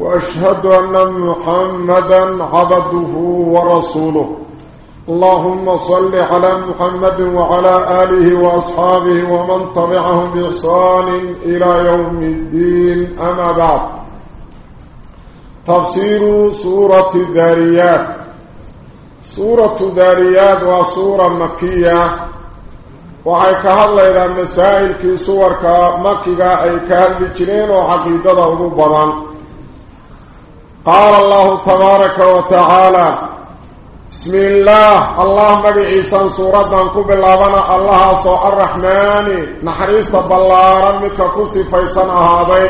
وأشهد أن محمدا عبده ورسوله. اللهم صل على محمد وعلى آله وأصحابه ومن طبعهم بإحسان إلى يوم الدين. أما بعد. تفسير سورة الذاريات. سورة الذاريات وسورة مكية. waxay ka hadlaydaa masaa'ilkii suwarka makiga ay ka hadli jireen oo caqiidada qaala allahu tabaaraka wa tacaala bismi illaah allah magaciisan suuraddan ku bilaabana allahaasoo arraxmaani naxariista ballaaran midka ku sifaysan ahaaday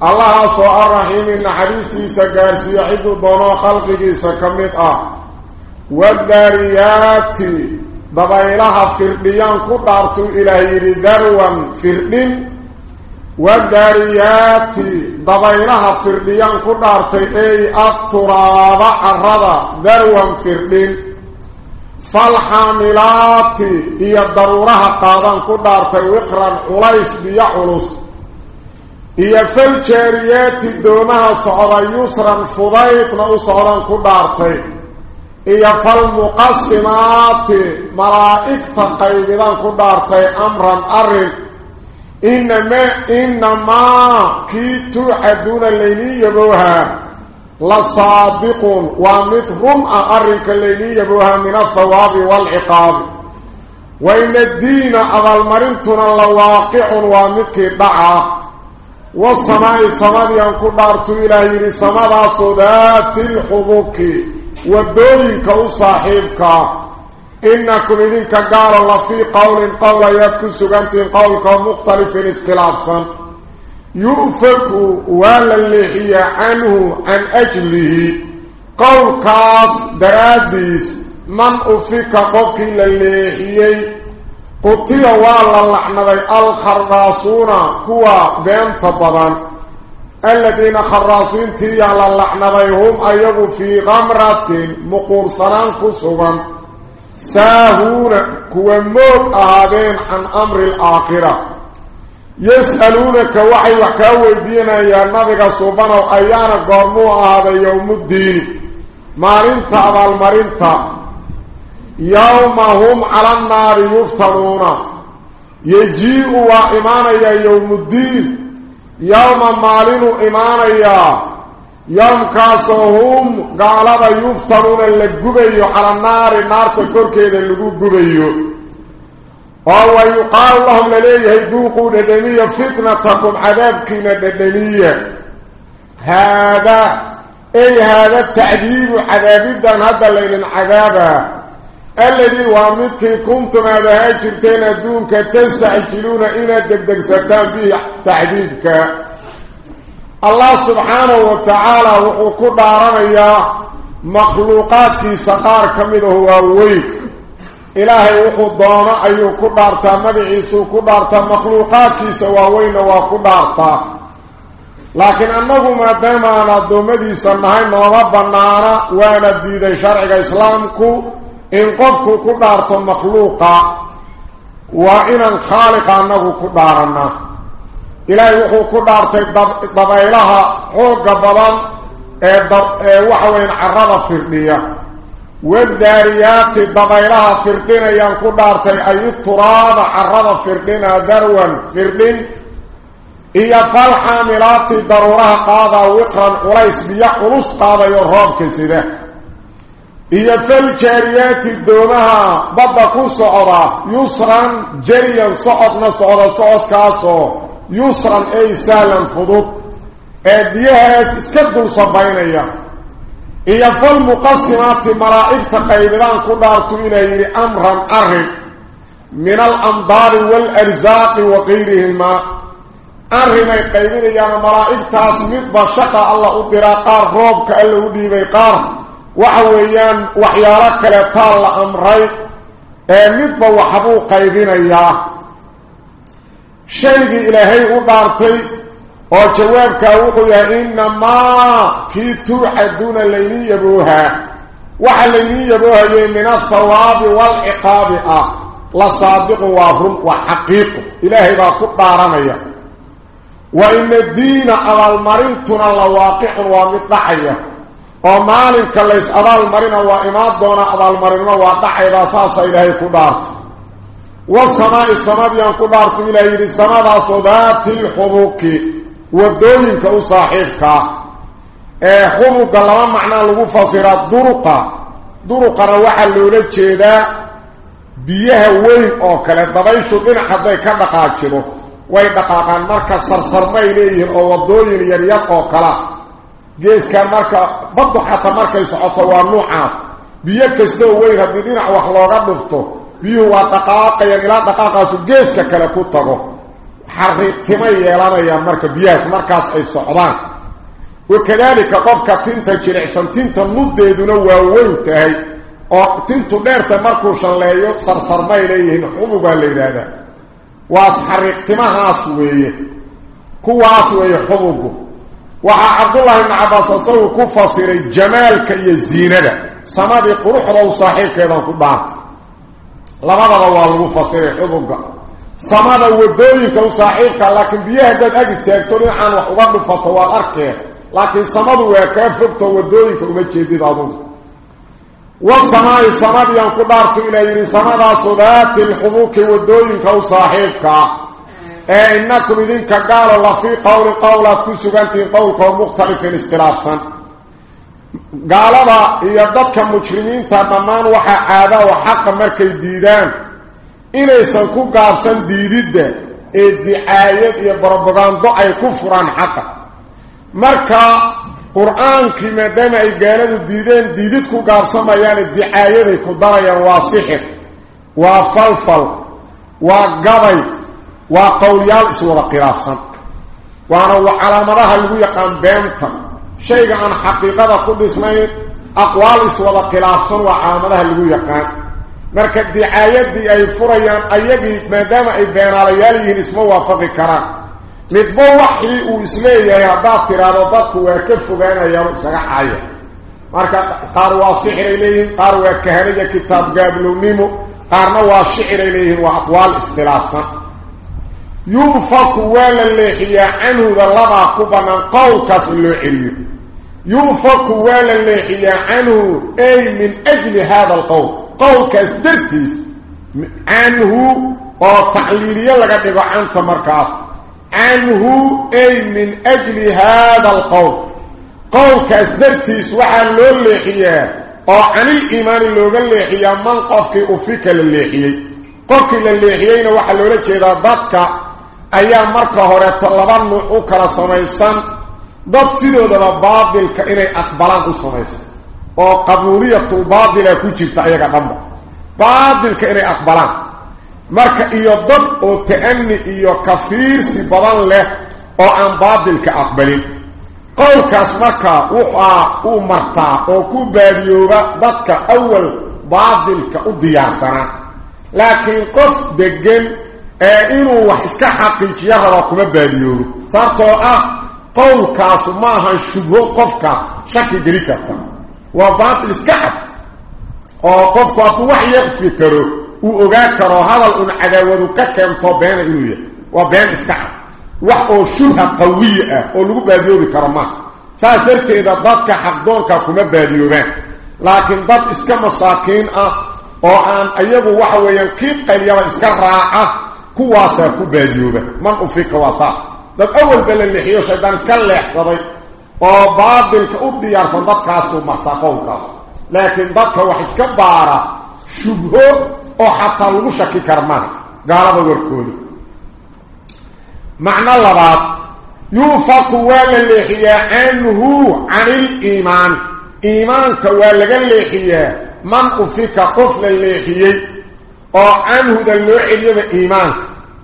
allahaasoo arraxiimi naxariistiisa gaarsiiyo cidduu doonoo khalqigiisa ka mid ah wadaariyaati dabaylaha firdhiyaan ku dhaartuu ilaah yidhi darwan والداريات ضبينها فرديان كدارتي أي أطراب عرضا ذروا فردين. فالحاملات هي الضرورها قادان كدارتي وقرا قليس بيحلس هي فالجارياتي دومها صعبا يسرا فضيت ما صعبا كدارتي. هي فالمقسماتي مرائك تقيمدان كدارتي امرا ارل إنما إنما كيتو حدون الليلي يبوها لصادق وامتهم أأرك الليلي يبوها من الثواب والعقاب. وإن الدين أغل مرنتنا لواقع ومترك دعا. والسماء سمد ينكو إلى إلهي لسمد صدات الحبوك. ودوينك وصاحبك وصاحبك إنكم إذن كقال الله في قول قول يدك سقنتين قولك مختلف اسقلاب صن يؤفك والا عنه عن أجله. قول كاس دراديس. من أفك قفك إلا اللحية قطل الخراسون كوا بين طبضا الذين خراسين تيال اللحنذي هم أيضوا في غمرة مقرصران كسوبا ساهورا كوموت اهادين عن أمر الآخرة. يسألونك وحي وكاو دينا يا نبي صبنا ايانا قرموا هذا يوم الدين. مارنت على يوم هم على النار يفترون. يجيوا ايمانا يا يوم الدين. يوم مالين إيمانا يا يوم يمكاسهم قال هذا يفترون اللي قبيو على النار النار تكور كيدي اللي قبيو. أو يقال لهم لليه يذوقوا ندنية فتنتكم عذابك ندنية هذا أي هذا التعديل عذابي دان هذا الليل العذاب. الذي وامدك كنتم هذا هاجرتين الدون كتستعجلون إنا دك دك ستان به الله سبحانه وتعالى وقود عربية مخلوقات كي سقار هو ووي إلهي وقود دوما أي وقود عرطة مبعي سو قود عرطة مخلوقات كي سووين وقود عرطة لكن أنه ما دائما أنا دومدي سنهي نوابا نارا وأنا ديدي شرعك إسلامكو إن قفك قود عرطة مخلوقا. وإن الخالق أنه قود عرطة إلهي وحو كنارتي ضبايلها حوق الضبان إيه إيه وحوين عرض الفردية والذاريات ضبايلها فردين يان كنارتي أي التراب عرض الفردين دروا فردين. إيا فالحاملات ضرورها قاضا وقرا قليس بيا قلوس قادة يرهاب كسيده. إيا فالجاريات الدومها بدكو سعرا يسرا جريا سعطنا سعرا سعط كاسو. يسرا أي سهلا فضوط. بيها يسكدوا صبعين أيام إيا فالمقسمات مرائب تقايدان كدارتو إليه أمرا أرهب من الأمضار والأرزاق وغيرهما أرهب يقايدين أيام مرائب تاسمت بشكة الله أدرا قار روب كألو دي بيقار وحويان وحيارك لطال أمري. مدبا وحبو قايدين أيام شيء إلهي أبارتي وجوابك وقيا إنما كي توعدون الليلي يبوها وحليلي يبوها من الثواب والعقاب لصادق وهم وحقيق إلهي باكو دارميا وإن الدين على المرنتنا لواقع ومطلعية ومالك ليس على المرن وإماد دون على المرن وضعي باساس إلهي كدارت والسماء السماء بيانكو بارتو إلا يري السماء دا صدات الحبوك. ودوينك أو صاحبك. إيه، حبوك اللهم معنى لغو فصيرات. دروقة. دروقة روحة اللي ولد جيدا بيها وين؟ أوكلا بابايشو بنا حدوه كبقاة جيبو وين بقاقا مركز سرسرمي ليه أو ودوين يريد أوكلا جيس كان مركز. بدو حتى مركا يسعطوا النوعات بيكس دو وين؟ هبنين أحوخ لغا نفتوه بيو وطقاق يلا دقاق سجيسك كلا كوتقو حرق تمي يلانا يا مركا بياس مركاس اي صحبان وكذلك قفك تنتا جلعسان تنتا مده دونو ووينتهي أو تنتو ديرتا مركوشان ليو سرسر بيليهن حبوبا ليلانا واس حرق تمها سويه كو عاسوه حبوبه وحا عبد الله ان عباس صوه كفصير جمالك يزينه سماد قروح رو صاحبك يضان كباته labadaba waa lagu fasiray xubuga samada wadooyinka u saaxiibka laakiin biyaha haddaad ag istaagto dhinacaan wax uga dhufato waad arkeen laakiin samadu waa kaa fogto wadooyinka uma jeedid adugu والسماء السماء ينكو دارتو إلى يري سماء صدات الحبوك والدوينك وصاحبك اي إنكم إذنك قال الله في قول قولات قالوا يا دتك مجرمين وحا عادا وحق مركي ديدان إلى سنكو قابسن ديديد اي دعايه يا بربغان دو اي كفران حق مركا قران كما بما قالوا ديدان ديديد كو قابسن ما يعني دعايه كو دريا واسخ وفلفل وقبي وقوليال سوره قراصن وأنا وعلى مرها اللي يقام بينكم shayga aan xaqiiqada ku dhisnayn aqwaal iswada khilaafsan waa calaamadaha lagu yaqaan marka dicaayadii ay furayaan ayagii maadaama ay beenaalayaal yihiin isma waafaqi karaan midba waxii uu isleeyahay haddaad tiraahdo dadku waa ka fogaanayaan isaga caya marka qaar waa sixiray leeyihiin qaar waa kahaniya kitaab gaablownimo qaarna waa shiciray leeyihiin waa aqwaal iskhilaafsan يوفق ولا لهيا انه ضربا كوبا من قوكس اللعري يوفق ولا لهيا انه أي من أجل هذا القول. قوكس درتيس. انه أو تعليليه لغا ديبو أنت مركاس انه أي من أجل هذا القول. قوكس درتيس وحان لو لهيا أو عن الايمان لو لهيا من قف في افك لللهيا قف لللهيا وحان لو لهيا أيام مركة هوريت اللبان نوكرا سميسان ضد سيدو دبا باطلك إني أقبلان سميسان أو قبولية الباطلة كجرت أيها قمبا باطلك إني أقبلان marka iyo dad oo ta'ani iyo kafiirsi badan leh oo aan baadilka aqbalin qowlkaas marka wuxaa uu martaa oo ku baadiyooba dadka awal baadilka u diyaarsanaa laakiin qof degan ah qofka shaki geli karta waa baadil iska cad oo qofku hadduu wax yar fikaro uu ogaa karo hadal un cadaawadu ka keento beena inuu yahay waa been iska cad wax oo shubha qawiya ah oo lagu baadiyoobi karo maaha saas darteeda dadka xaqdoonka kuma baadiyoobaan laakiin dad iska masaakiin ah oo aan iyagu waxa weeyaan kii qalyaba iska raaca كواسا كباديوبة من أفي كواسا دب أول بل اللي حيو شايدان تكالي أحصابي وبعض الكأبدي يارسان دب كاسو محتاقو كاسو لكن دب كواحيس كبارة شبهو وحتى الوشك كرمان قارب وركولي معنى اللبات يوفق وال اللي حيا عنه عن الإيمان إيمان كوال اللي حيا من أفي كقفل اللي حيي وعنه دلوح اليوم إيمان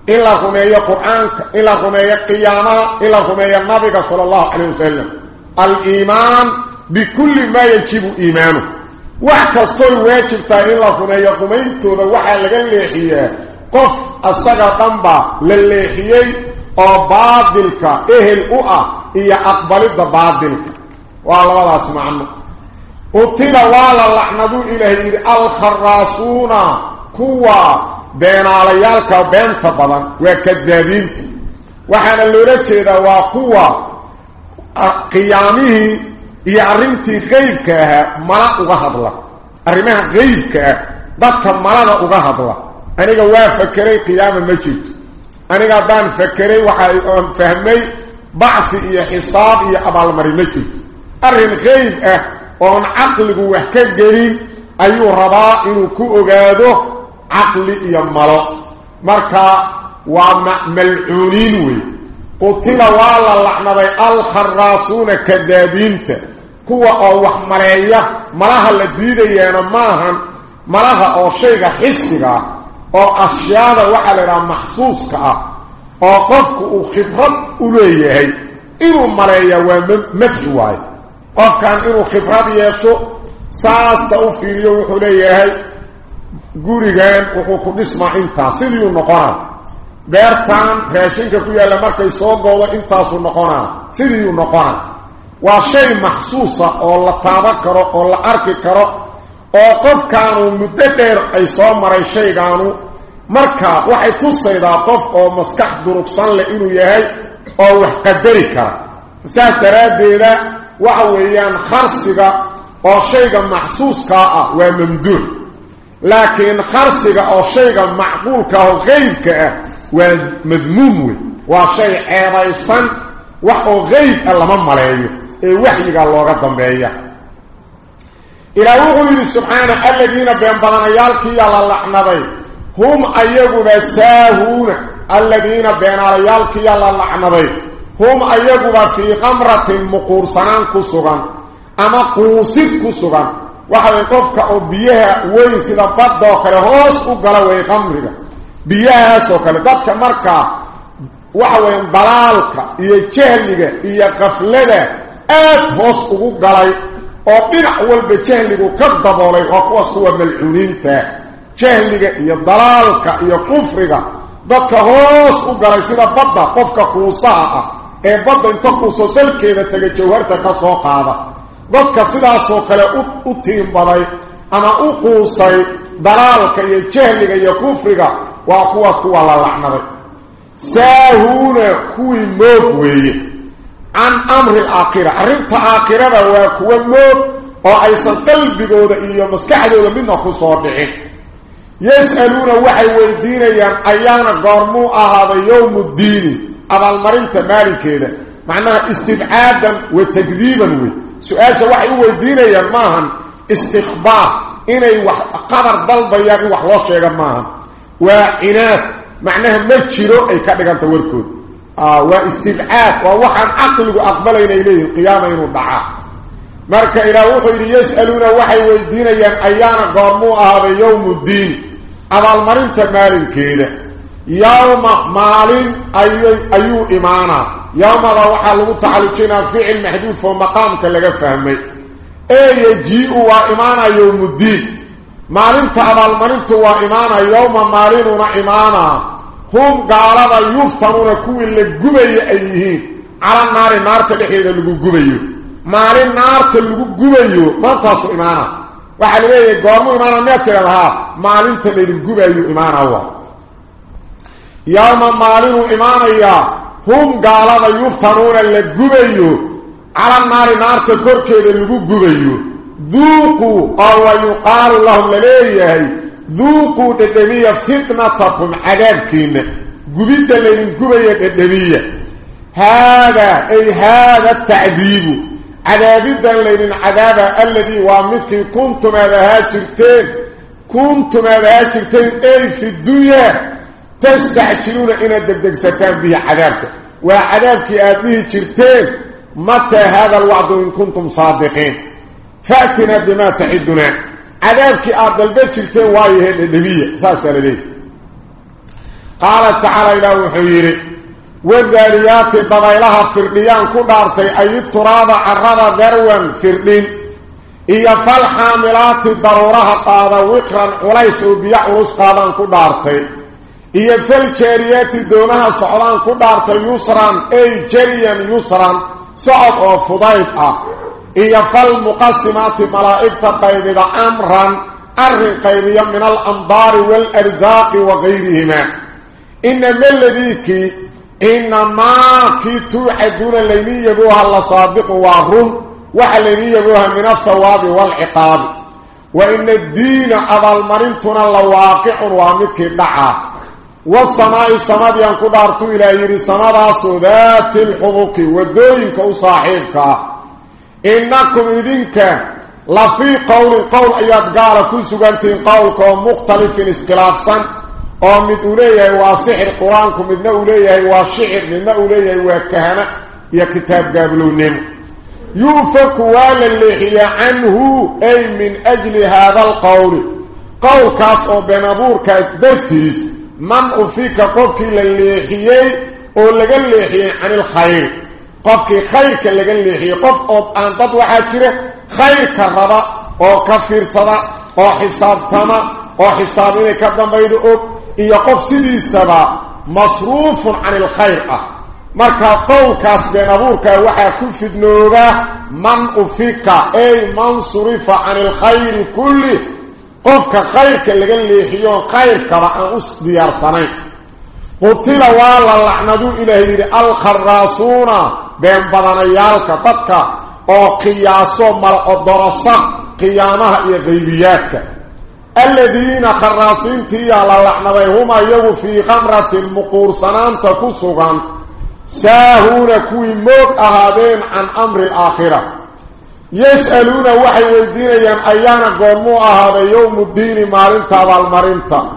إلا غمية قرآنك إلا غمية قيامة إلا غمية النبي صلى الله عليه وسلم الإيمان بكل ما يجب إيمانه وحكا ستوي واجبتا إلا غمية قميته وحكا لغا الليحية قف السقا قنبا للليحيي وبادلك إهل أؤى إيا أقبلت بادلك وعلى الله سمعنا قلت لوالا لحنا دو إلهي الخراسونا kuwa beenaalayaalka beenta badan waa kadaabiinta waxaana loola jeedaa waa kuwa qiyaamihii iyo arrintii qeybka ahaa mala uga hadla arrimaha qeybka ah dadka malada uga hadla aniga waa fakeray qiyaama ma jirto aniga haddaan fakeray waxaan fahmay bacsi iyo xisaab iyo abaalmari ma jirto arrin qeyb ah oon caqligu wax ka gelin ayuu rabaa inuu ku ogaado kuwa oo wax maleeya malaha la diidayaana maahan malaha oo shayga xisiga ah oo ashyaada waxaa la idhaha maxsuuska ah oo qofku uu khibrad u leeyahay inuu maleeya waa madxi waayo qofkan inuu khibrad yeesho saasta u fiiriyo wuxuu leeyahay gurigan wuxuu ku dhismaa intaas sidiiu noqonaa beertan raashinka ku yaalla markay soo goodo intaasuu noqonaa sidiiu noqonaa waa shay maxsuusa oo la taaban karo oo la arki karo oo qofkaanu muddo dheer ay soo maray shaygaanu markaa waxay tusaydaa qof oo maskax durugsan leh inuu yahay oo wax qadari kara saas daraaddeeda waxa weeyaan kharsiga oo shayga maxsuuskaa ah waa mamduux لكن خرصك أو شيء شيئا معقولك غيب غيبك أه، مذموم وشيء عريصا وهو غيب الله ممال إيه، وحيك الله قدام بي إلى وغير سبحانه الذين بينبغن يالكي على اللعنضي هم أيبوا بساهون الذين بينبغن يالكي على اللعنضي هم أيبوا في قمره مقورسنان كسوغان أما قوسد كسوغان. Waxa way qofka oo biyaha weyn sida baddaoo kale hoos u gala way qamriga biyahaasoo kale dadka markaa waxa weya dalaalka iyo jahliga iyo qaflada aad hoos ugu galay oo dhinac walba jahligu ka daboolay waa kuwaas kuwa malcuuniinta jahliga iyo dalaalka iyo kufriga dadka hoos u galay sida badda qofka quusaha ah ee badda inta quuso salkeeda taga jawharta ka soo qaada dadka sidaasoo kale u tiimbaday ama u quusay dalaalka iyo jahliga iyo kufriga waa kuwaas kuwa la lacnaday saahuuna kuwii moog weeye can amri alaakhira arrinta aakhirada waa kuwa moog oo aysan qalbigooda iyo maskaxdooda midna ku soo dhicin yas'aluuna waxay weydiinayaan ayaana goormuu ahaaday yowmu ddiini abaalmarinta maalinkeeda macnaha istibcaadan wa takdiiban wey سؤال شو واحد يودينا يا ماهن استخبار. ان اي قدر ضلب يا أخي وحلوش يا ماهن. أنا معناها ما تشيرو اي كدغانت وركود. آه واستبعاد. ووحن عقل اقبل إلى إليه القيامة يرضعها مركة إلى وحي يسألون وحي يودينا يا أيانا قامو هذا يوم الدين. اول مرنت مالين كده يوم مالين اي أيو ايمانه يوم هذا وحا لغو تحلوكينا فعل محدود فهو مقامك لغا فهمي. أي يجيء وإمانا يوم الدين. مالين تعبال مالين تو وإمانا يوم مالينونا إيمانا. هم قالوا يفتنون كوين لقبي أيه على النار النار تبحيد ما مالين نار تلقبي. من تاسو إمانا وحلوه قوامو إمانا ميتر بها مالين تبحيد لقبي إمانا يوم مالينو إمانا يوم هم قالوا يفتنون اللي على النار نار تكورك اللي قبيو ذوقوا قالوا يقال لهم لليه ذوقوا تدبية فتنة تقوم عذابكين قبيت اللي قبية تدبية هذا أي هذا التعذيب. عذابت اللي من عذاب الذي وامدك. كنتم هذا هاتفتين كنتم هذا هاتفتين أي في الدنيا. تستعجلون إن الدبدك ستان به عذابك. وعذابك أبيه ترتين متى هذا الوعد إن كنتم صادقين؟ فأتنا بما تعدنا. عذابك أرض البيت ترتين وايه النبي سأسأل لي قال تعالى إلى وحيري والذاليات ضبايلها فرنيان كبارتي أي التراب عرض ذروا فرنين. إيا فالحاملات ضرورها قادة وقرا وليسوا بيعوز قادة كبارتي إيا فالجاريات دونها صعدان كدارتي يسرا أي جريا يسرا صعد أو فضيت إيا فالمقسمات ملائكة قيبضة أمرا أرن قيبيا من الأنظار والأرزاق وغيرهما إنما الذي إنما كي توعدون الليني يبوها الله صادق وارون وحليني يبوها من الثواب والعقاب وإن الدين أبا المرنتنا لواقع وامدك الدعا والسماء السماء ينقدرت إلى يري سماء سودات الحبوك ودينك وصاحبك. إنكم إذنك لفي قول قول أيات قال كل سبنتين قولك ومختلف استلافا ومد أولية وصحر قرآنك ومدن أولية وشعر ومدن أولية وكهنة يا كتاب قابلونين. يوفق والا اللحية عنه أي من أجل هذا القول. قول كاس أو بنبور كاس دلتيس leexiyey oo laga leexiyey can ilkhayr qofkii khayrka laga leexiyey qof oo aan dad waxaa jira khayrka raba oo ka fiirsada oo xisaabtama oo xisaab inay ka dambaydo og iyo qof sidiisaba masruufun can ilkhayr ah marka qowlkaas been abuurka waxaa ku fidnooba man ufika ay man surifa can ilkhayri kulli قفك خيرك اللي قال لي حيون خيرك وعنقص ديار سنين قتل والله لعندو إلهي الخراسون بين بضان يالك أو قياسو ملق الدرسة قيامها اي غيبياتك الذين خراسين تيالا لعندو هما يو في غمرة المقور سنان تكسوغان ساهون كوي موت أهدين عن أمر الآخرة يسألون وحي ويدين يان أيانا قوموا أهذا يوم الدين مالنتا والمرنتا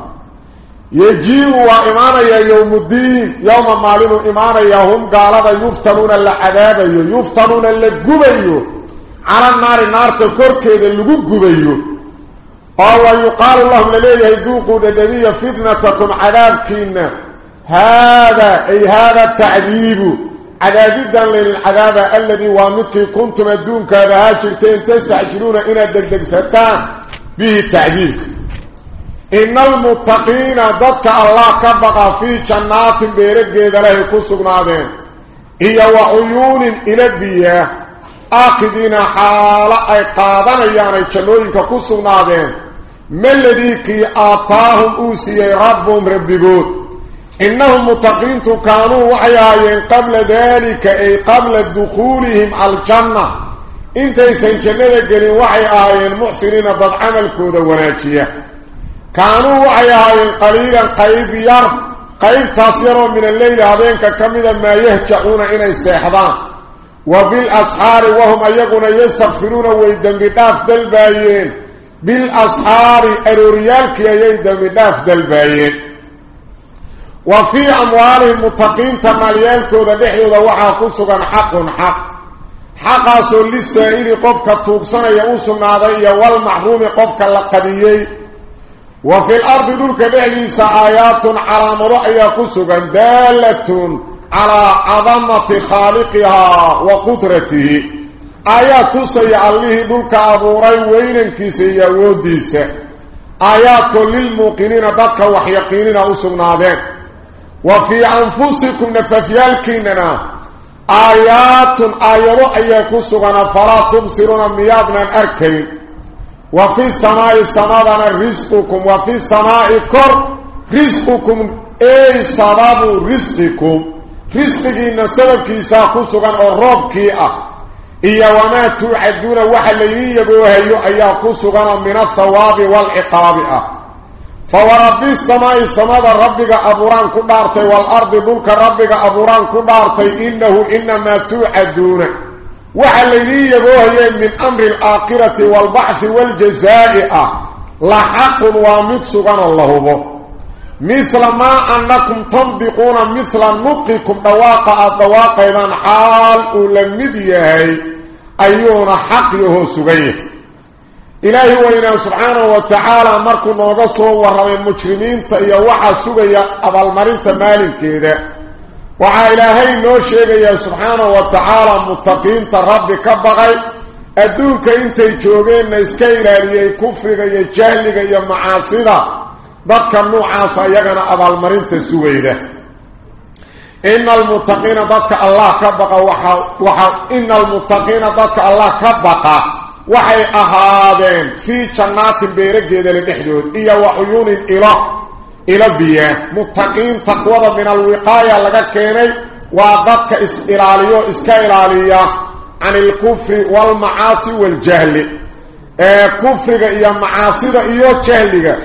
يجيو وإيمانا يا يوم الدين يوم مالين يا هم قال يفتنون العذاب يفتنون اللقبيو على النار النار تكركي اللقبيو قال ويقال لهم لليه ذوقوا لدنيا فتنتكم عذابكين. هذا أي هذا التعذيب. عذاب جدا للعذاب الذي وامدك كنتم الدون كذا هاجرتين تستعجلون إلى الدلدق ستان به التعذيب إن المتقين ضدك الله كبقى في جنات بيرق له كسقنا بين هي وعيون إلى البيئة آقدين حالة أي قادنا يعني جنوين كسقنا بين ما الذي كي آتاهم أوسي ربهم ربقون إنهم متقين كانوا وحيايين قبل ذلك أي قبل دخولهم على الجنة. إنت يسان جنة قلين وحي آيين محسنين ضد عمل كودة وناتية كانوا وحيايين قليلا قيب ير قيب تصيروا من الليل هذينك كمدا ما يهجعون إنا السيحضان وبالأسحار وهم أيقون يستغفرون ويدن بداف دلبايين. بالأسحار أروريالك ييدا مداف دلبايين. وفي أموالهم متقين تماليالك وذا بحيو وحا كسوغا حق حق. حقاسو للسائل قفك توقسنا يوصل ناضي والمحروم قفك اللقبيي وفي الأرض دولك بحيس آيات على مرأي كسوغا دالة على عظمة خالقها وقدرته. آيات tusaya allihii dhulka abuuray weynankiisa iyo awoodiisa aayaadkoo lilmuuqiniina dadka waxyaqiinina وفي أنفسكم نففيالكيننا آيات آيات آيات سغنا فلا تبصرون ميادنا أركي. وفي السماء سمادنا رزقكم. وفي السماء كر رزقكم. أي سباب رزقكم. رزقك إن سبب كيسا قصغن الرب كيئة. إيا وما تعدون وحا ليني يبوهي أيا قصغن من الثواب والعقابئة فورب السماء سماد ربك أبوران كدارتي والأرض دولك ربك أبوران كدارتي إنه إنما توعدون. وحليين يبوهيو من أمر الآقرة والبعث والجزاء. لحق سغنا الله به مثل ما أنكم تنطقون مثل نطقكم دواقع الدواقع من حال أولمديه أيون حق يهو سبيه إلهي وإنا سبحانه وتعالى مركو نوغسو ورمي المجرمين تأيوحا سبيه أبا المرين تمالين كده وعا إلهي نو شيغيا سبحانه وتعالى متقين ربي كبغي. أدوك إنتي جوغين نسكي إلاليي كفرق يا جهلق يا معاصرة ضدك النوعاصة يغنى أبا المرين تسويده إن المتقين ضدك الله كبقى وحا, وحا إن المتقين ضدك الله وحي أهادين في جنات بيرقيدة لنحدود إيا وعيون إله إلى بيه. متقين تقوض من الوقاية لك كيني. وضدك إسئلاليو إسكايلالية عن الكفر والمعاصي والجهل. كفر إيا معاصي إيا جهل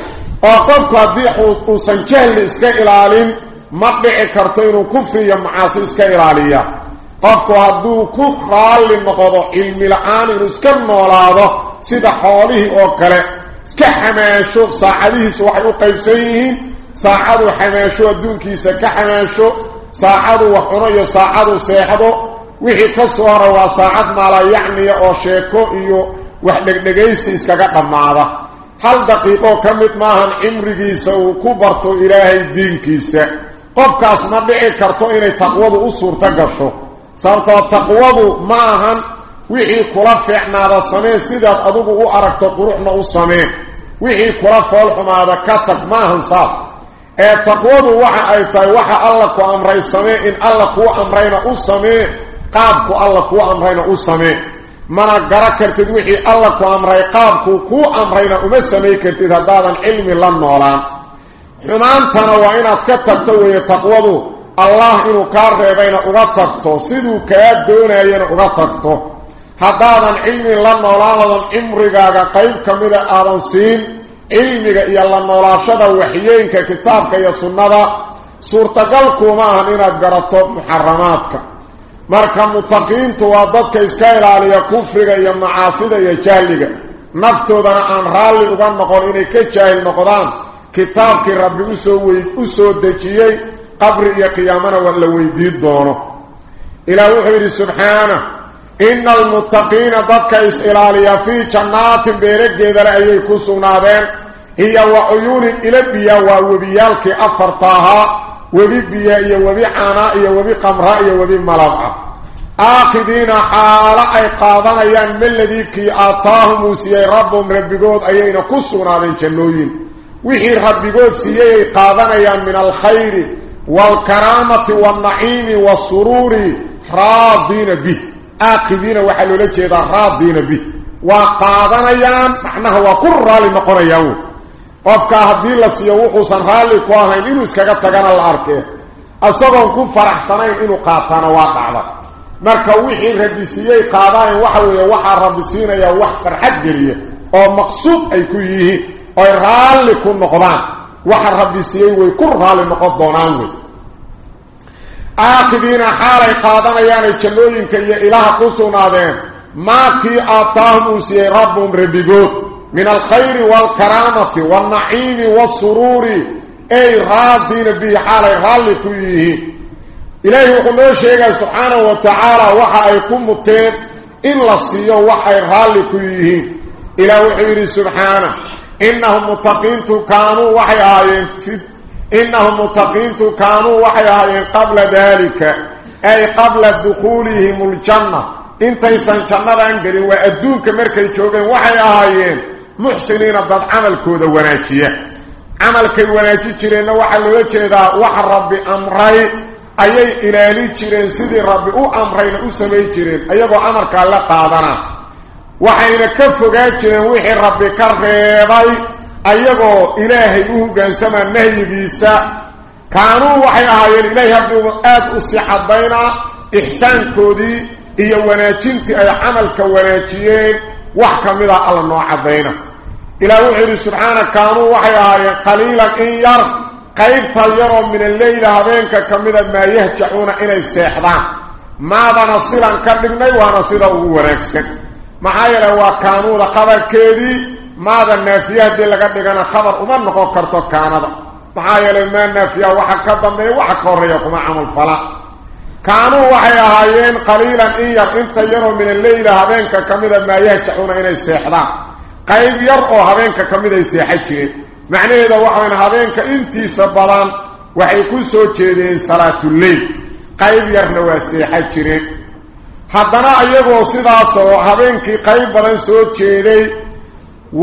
وقفك هديح وصن جهل إسكايلالين مطبع كرتين كفر إيا معاصي كفر للنقض علم العان إسكال نولاده سيدا حوله أوكله iska xamaasho saacadihiisu waxay u qaybsan yihiin saacadu xamaasho adduunkiisa ka xamaasho saacadu wax cuno iyo saacadu seexdo wixii ka soo hora waa saacad maalayacniya oo sheeko iyo wax dhegdhegaysi iskaga dhammaada hal daqiiqoo ka mid maahan cimrigiisa uu ku barto ilaahay diinkiisa qofkaas ma dhici karto inay taqwadu u suurto gasho تارتو تقوضو معهم وحي كلف إحنا هذا السمين سيدات أدوكو أركتو قروحنا السمين وحي كلف والحما هذا كتك معهم صاف اي تقوضو وحا ايطاي وحا الله كو أمري السمين إن الله كو أمرينا السمين قابكو الله كو أمرينا السمين منا قرأ كرتد وحي الله كو أمري قابكو كو أمرينا ومسامي كرتد هدادا علمي لن نولان حمان تنوى إنا دوية تقوضو allah inuu kaa reebayna uga tagto siduu kaa doonayana uga tagto haddaadan cilmi la noolaanadan cimrigaaga qayb ka mida aadan siin cilmiga iyo la noolaashada waxyeenka kitaabka iyo sunnada suurtagalkuuma ahan inaad garato muxaramaadka marka mutaqiintu waa dadka iska ilaaliya kufriga iyo macaasida iyo jahliga naftoodana aan raalli uga noqon inay ka jaahil noqdaan kitaabkii rabbi usoo wey u soo dejiyey qiyaamana waa la weydiin doono ilaah wuxuu yidhi subxaana إن المتقين ضدك إسئلاليا في جنات بيرقيد لأيي كسونادين هي وعيون إلبيا ووبيالك أفرطاها وبيبيا وبيعانا وبيقمراء وبيملابعة آخذين حالا أي قادنا من الذي آتاهم سيئي ربهم ربقود أيين كسونادين جنوين. وحي ربقود سيئي قادنا من الخير. والكرامة والنعيم والسرور راضين به. آخذين وحلو لك إذا راضين به. وقادنيان معناها وكل رالي نقريان قفك هدين لسيو وحوصا رالي كواهين إنو اسكاقا تغانا العركة. أصدقون كن فرح سنين إنو qaadaan waxa weeye waxa rabisiinaya wax farxad geliya oo maqsuud ay ku yihiin oo raali ku noqdaan waxa rabisiyay way ku raali noqon doonaan wey آخذين حالي قادنا يعني جلوينك يا إله قصنادين ما كي آتاهم سي ربهم ربقود من الخير والكرامة والنعيم والسرور أي راضين به حالي غالي كيه إلهي وقلنا شيئا سبحانه وتعالى وحا يكون متين إلا السيو وحا غالي كيه إلهي وحيري سبحانه إنهم متقين كانوا وحي آيين إنهم متقين كانوا وحياين قبل ذلك. أي قبل دخولهم الجنة. انت يسان جنة انقلين وأدونك مركي جوغين وحياين محسنين ضد عمل كودة وناجية. عمل كي وناجي جيرين وحل وجهدا وحل ربي أمري. أي إلالي جيرين سيدي ربي أو أمرين أو سمي جيرين. أيضا أمرك الله قادنا. وحين كفوا جاءتهم وحين ربي كرغيبي أيقو إلهي أهجان سما النهي بيسا كانوا وحين أهيان إلهي عبد المؤاد أصيحات بينا إحسان كودي إيا وناتينتي أي عمل كوناتيين وحكا مضاء الله نوع بينا إلى وحي سبحانه كانوا وحي أهيان قليلا إن ير قيب طيرهم من الليل بينك كمضاء ما يهجعون إلي السيحضان ماذا نصيرا كردنا وانصيرا وهو ناكسك maxaa yeele waa kaanuuda qabarkeedii ماذا النافية دي لقد لقنا خبر؟ وما نقول كرتو كاندا محايا ما النافية وحا كدامي وحا كوريكم عمل فلا كانوا وحي هايين قليلا إيار إنت يروا من الليل هبينك كمدا ما يهجعون إنا السيحدان قيب يرقوا هبينك كمدا يسيحجين معنى إذا وحوين هبينك انتي سبالان وحي كل سوچيدين صلاة الليل. qayb yarna waa seexa jireen haddana ayagoo sidaasoo habeenkii qayb badan soo jeeday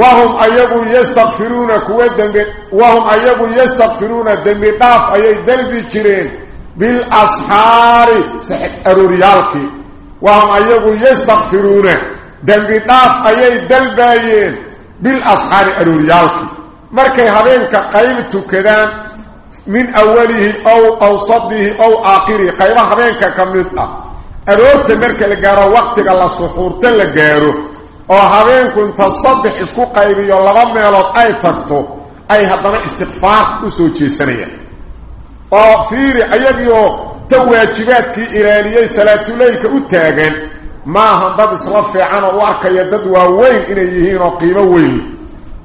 wahum ayagu yastakfiruuna kuwa dembi wahum ayagu yastakfiruuna dembi dhaaf ayay dalbi jireen bilasxaari arooryaalkii wahum ayagu yastakfiruuna dembi dhaaf ayay dalbaayeen bilasxaari arooryaalkii markay habeenka qayb tukadaan min awalihi ow awsadihi ow aakhirihi qayba habeenka ka mid ah aroorta marka la gaaro waqtiga la suxuurta la gaaro oo habeenku inta saddex isku qaybiyo laba meelood ay tagto ay haddana istikfaar u soo jeesanayaan oo fiiri ayagiioo ta waajibaadkii ilaaliyey salaatuleylka u taagan maaha dad isla fiican oo u arkaya dad waaweyn inay yihiin oo qiimo weyn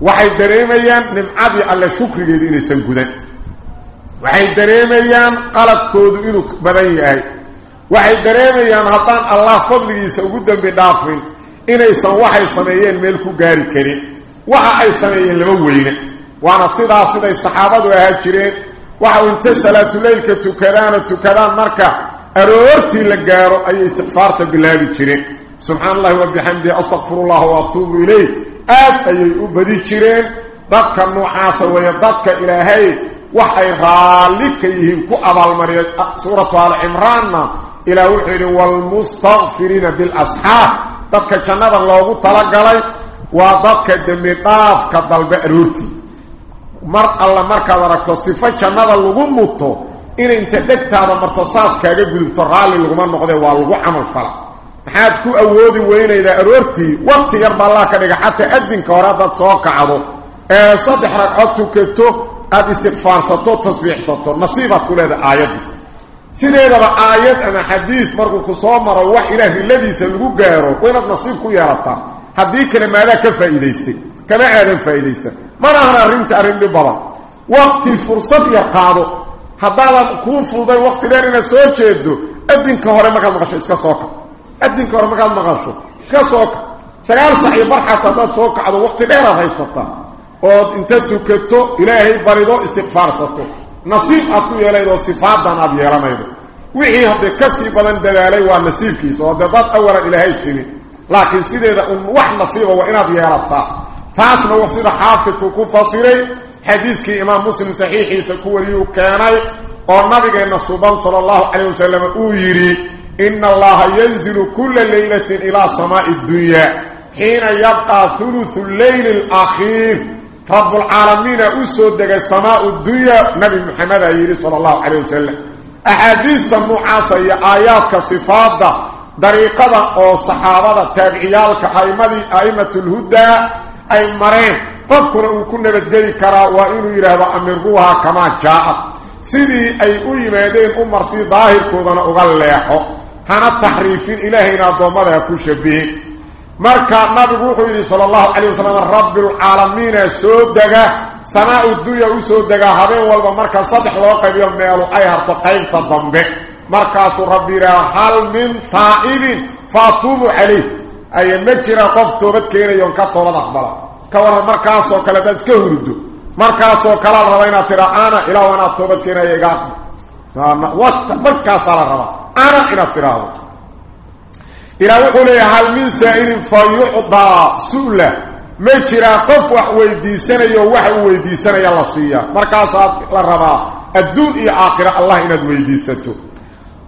waxay dareemayaan nimcadii alle shukrigeedii inaysan gudan waxay dareemayaan qaladkoodu inuu badan yahay waxay dareemayaan haddaan allah fadligiisa ugu dembi dhaafin inaysan waxay sameeyeen meel ku gaari karin waxa ay sameeyeen lama weyne waana sidaa siday saxaabadu ahaa jireen waxa inta salaatuleylka tukadaana tukadaan marka aroortii la gaaro ayay istikfaarta bilaabi jireen subxaana allahi wabixamdihi astaqfirullah waatuubu ilayh aad ayay u badi jireen dadka noocaasa weeye dadka ilaahay wax ay raalli ka yihiin ku abaalmariya suuratu aali cimraanna ilaah wuxuu yidhi waalmustakfiriina bilasxaab dadka jannada loogu talagalay waa dadka dembi dhaafka dalbe aroortii mar alla markaad aragto sifo jannada lagu muto inay inta dhegtaada marto saas kaaga gudubto raalli laguma noqdee waa lagu camal fala maxaad ku awoodi weynaydaa aroortii waqti yar ba allah ka dhiga xataa adinka hore haddaad soo kacdo ee saddex ragcood tukato aada maro wax ilaah riladiisa lagu gaaro waa inaad nasiib ku yeelataa haddii kale maadaa ka faa'iidaystay kama aadan faa'iidaysan mana ahan arrinta arrin dhib badan waqti fursad yar qaado haddaadan kuu fududay waqti dheer inaad soo jeedo adinka hore markaad maqasho iska soo kac adinka hore markaad maqasho iska soo kac sagaal sax iyo barxaata haddaad soo kacdo waqti dheeraad haysataa ood inta tukato ilaahay barido istiqfaarsato نصيب أكو يلهي دو صفات دانا يلهي و هي هدي كسي بلن دلالي وا نصيب كيس. أو دات اولا إلهي سيني. لكن سيده ان نصيب و وإن اد يلهي تاس نو سيده حافظ كو فصيري. حديث كي إمام مسلم صحيح سكوريو كاناي أو نبينا سبحان صلى الله عليه وسلم ويري إن الله ينزل كل ليلة إلى سماء الدنيا. حين يبقى ثلث الليل الأخير. Maxamed aa yidhi sala allahu calayh wasalam axaadiista noocaasa iyo aayaadka sifaadda dariiqada oo saxaabada taabiciyaalka aimadii a'immatulhudaa ay mareen qofkuna uu ku nabadgeli karaa waa inuu yidhaahdo amiruuha kamaa jaa-ad sidii ay u yimaadeen u marsi daahirkoodana uga leexo hana taxriifin ilaahayna addoommada ha ku shabihin yidhi sala allahu calayh wasalam rabbilcaalamiina soo dega samaa-u dunya u soo degaa habeen walba marka saddex loo qaybiyo meelu ay harto qaybta dambe markaasuu rabbi yidhaha hal min taa'ibin fa atuubu calayh aya ma jira qof toobad keenayoon ka toobad aqbala ka waran markaasoo kale hadaad iska hurdo markaasoo kalea la raba inaad tira ana ilaah inaad toobad keenaya iga aqbal markaasaa la rabaa ana inaad tiraahdo إلا وقل يا حال من سائر فيعضى سولة ما ترى قف وحوي دي سنة يووحي وحوي دي سنة يا الله سيا مركاسات للرباء الدون إي آخرة الله إنا دوي دي ستو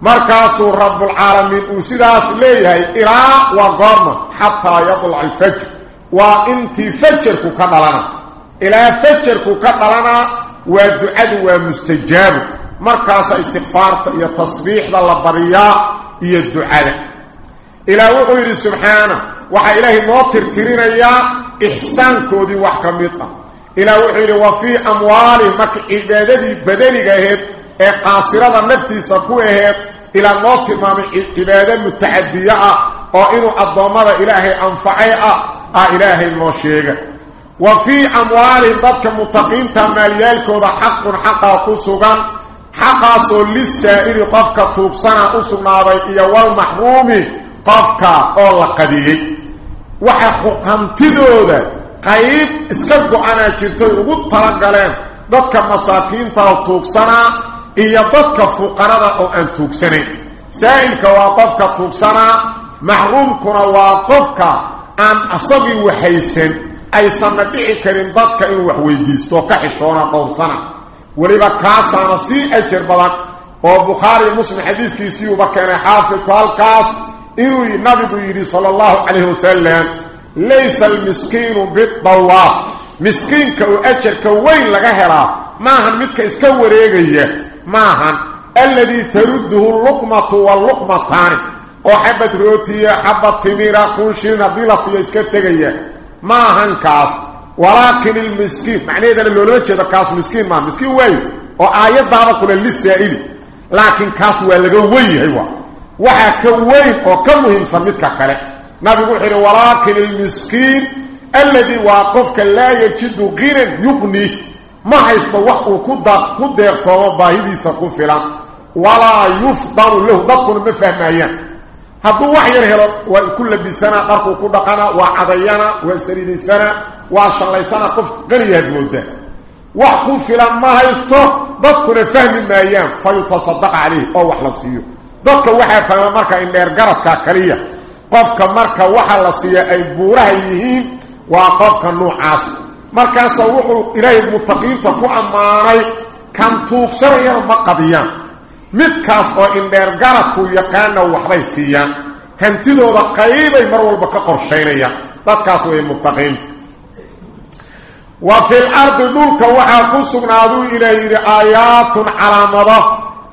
مركاسو رب العالمين وصداس ليه إراء وقرم حتى يطلع الفجر وانتي فجرك كمالنا إلا فجرك كمالنا ودعا ومستجاب مركاس استغفارت يتصبيح للبرياء يدعا لك إلى قيري سبحانه وحا إلهي نوتر ترين إحسان كودي وحكا ميطا إلهو قيري وفي اموال مك إبادتي بدلي قهيد إيه قاصرة نفتي سكوهيد إلى نوتر مام إبادة متعدية أو إنو أضمار إلهي أنفعي أه إلهي الموشيغ وفي اموال ضدك متقين تماليال كودا حق حقا قصوغا حقا صلي السائر قفك توقسنا أسونا بيئي والمحرومي ah qofka oo la qadiyey waxa hantidooda qayb iska go-anaa jirtoy ugu talagaleen dadka masaakiinta tuugsanaa iyo dadka fuqarada oo aan tuugsanayn saa'ilka waa qofka tuugsanaa maxruumkuna waa qofka aan asagii waxaysan aysanna dhici karin dadka inuu wax weydiisto ka xishoona dhowrsana weliba kaasaana sii ajar badan oo bukhaari muslim xadiiskiisii uba keenay xaafidku halkaas إنه النبي يريد صلى الله عليه وسلم ليس المسكين بالطواف مسكين كو أجر كوين كو لغهرا ماهن متك اسكور إيغي ماهن الذي ترده اللقمة واللقمة تاني وحبة روتية حبة تميرا كونشين بلا سياسك تغي. ماهن كاس؟ ولكن المسكين معنية ذلك اللي لمتش هذا كاس مسكين ماهن مسكين وين؟ وآيات دعوة كل الليست يا إلي. لكن كاس ويلغو وين هيوه وحا كوين أو كمهم سميتك كله ما بيقول حين ولكن المسكين الذي واقفك لا يجد غير يغني ما حيستوح أو كدق كدق طوال باهدي سكون فلا ولا يفضل له دق المفهم ايان هذا وحي الهلال وكل بسنة قرقوا كدقنا وعضينا وسريد السنة وعشان ليسنا قف غني يدمونده وحكم فلا ما حيستوح دق المفهم أيام فيتصدق عليه أو احلصيه dadka waxaa fahma marka indheer garadka kaliya qofka marka waxa la siiya ay buuraha yihiin waa qofka nuucaas markaasa wuxuu ilaahay muttaqiinta ku ammaanay kan tuugsanayana ma midkaas oo indheer garadku yaqaana waxbay siiyaan hantidooda qaybay mar walba ka qorshaynayaan dadkaas way muttaqiinta وفي الأرض دولك وحا كسقنادو إليه آيات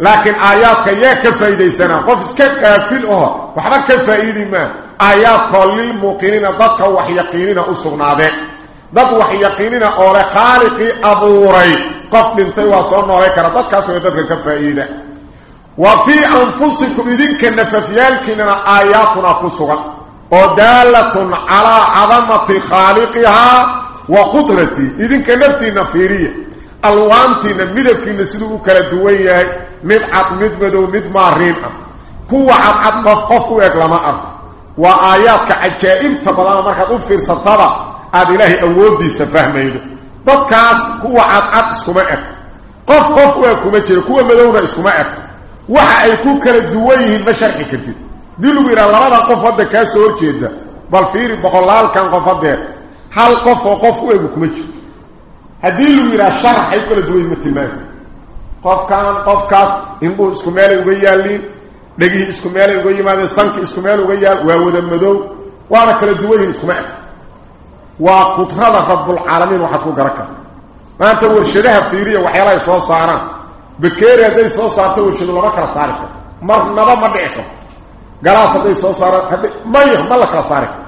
لكن آياتك يا كفايديسنا. قف كافل أه وحبا كفايدي ما آيات قال للموقنين ضدك وحيقينين أسغناده ضد وحيقينين أولي خالق أبوري قف بنتي وصرنا عليك. ضدك سويتك كفايدة. وفي أنفسكم إذنك النففيالكنا آياتنا كسغا ودالة على عظمة خالقها وقدرتي. إذنك نفتي نفيرية. alwaantiina midabkiina siduu u kala duwan yahay mid cad mid madow mid maariin ah kuwa cadcad qof qof u eg lama arko waa aayaadka cajaa'ibta badana markaad u fiirsataba aada ilaahay awooddiisa fahmaydo dadkaas kuwa cadcad iskuma eg qof qof u eg kuma jiro kuwa madowna iskuma eg waxa ay ku kala duwan yihiin ma sharxi kartid dii lagu yidhaha labada qof hadda kaa soo horjeeda bal fiiri boqolaalkan qof hadeer hal qof oo qof u egu kuma jiro haddii lagu yidhaha sharax ay kala duwan ma tilmaami qofkan qofkaas indhuhu isku meelay uga yaaliin dhegihii isku meelay uga yimaadeen sanki isku meel uga yaal waa wada madow waana kala duwan yihin iskuma eg waa qudrada rabbulcaalamiin waxaad ku garan karta maanta warshadaha fiiriya waxyaalahay soo saaraan bakeeri hadday soo saarto warshado lama kala saari karo marnaba ma dhici karo galaas hadday soo saaraan hadday maya ma la kala saari karo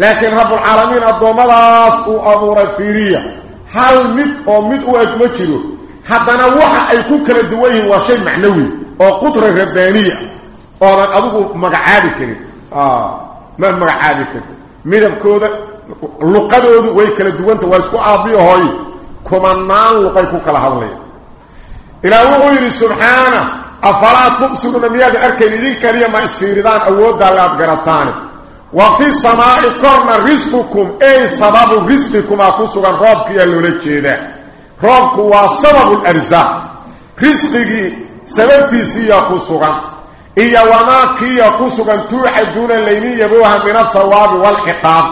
laakiin rabbulcaalamiin addoommadaas uu abuuray fiiriya hal mid oo mid u eg ma jiro waxa ay ku kala duwan yihiin waa shay macnawi oo qudra rabbaaniya oodan adigu magacaabi karin ma magacaabi karti midabkooda luqadoodu way kala duwanta waa isku aabiyo hooyo kumanaan luqay ku kala hadlaya ilaa wuxuu yidhi subxaana afalaa tubsiruuna miyaad arkayn idin kaliya ma isfiiridaan awooddaa laad garataane وفي السماء كرنا رزقكم اي سبب رزقكم اكسغان روبك هو سبب الأرزاق. رزقك سببتي سي اكسغان اي وما كي اكسغان توعدون ليني يبوها من الثواب والعقاب.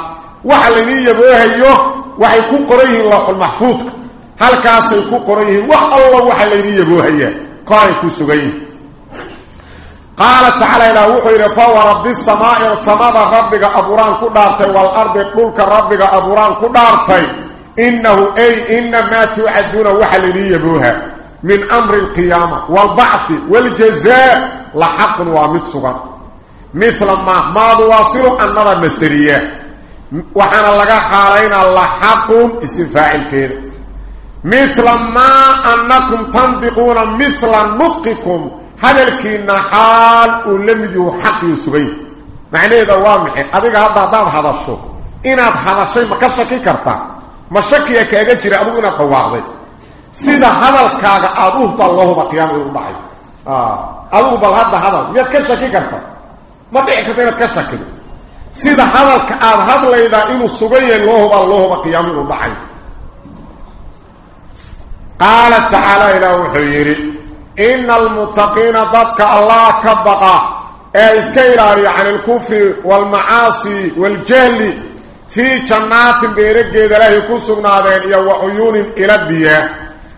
وحليني يبوها يو وحي كو قريه الله المحفوظ. هل كاسي كو قريه وح الله وحليني يبوها يا. قاي كسغين قال تعالى إلى وحير فهو رب السماء والسماء ربك أبوران كدارتي والأرض قلك ربك أبوران كدارتي. إنه أي إنما توعدون وحلني يبوها من أمر القيامة والبعث والجزاء لحق ومتسغا مثل ما ما واصل أننا مسترية. وحنا لقى حالينا لحق اسم فاعل كير مثل ما أنكم تنطقون مثل نطقكم. هذا الكينا حال ولمده حق يسبين معنى إذا وامحي. أذيك هذا هذا هذا الشو إن هذا الشيء ما كشكي كرتا ما شكي كأجا جري أدو إنا قواعدي سيدا هذا الكاغا أدوه بالله بقيام الربعي آه أدوه بالهذا هذا ميت كشكي كرتا ما بيعك تينا كشكي سيدا هذا الكاغا هذا إذا إنه سبين الله بالله بقيام الربعي قال تعالى إلى وحيري إن المتقين ضدك الله كبقى إسكيراري عن الكفر والمعاصي والجهل في جنات بيرقيد له كسبنا ذين وعيون إلى البياء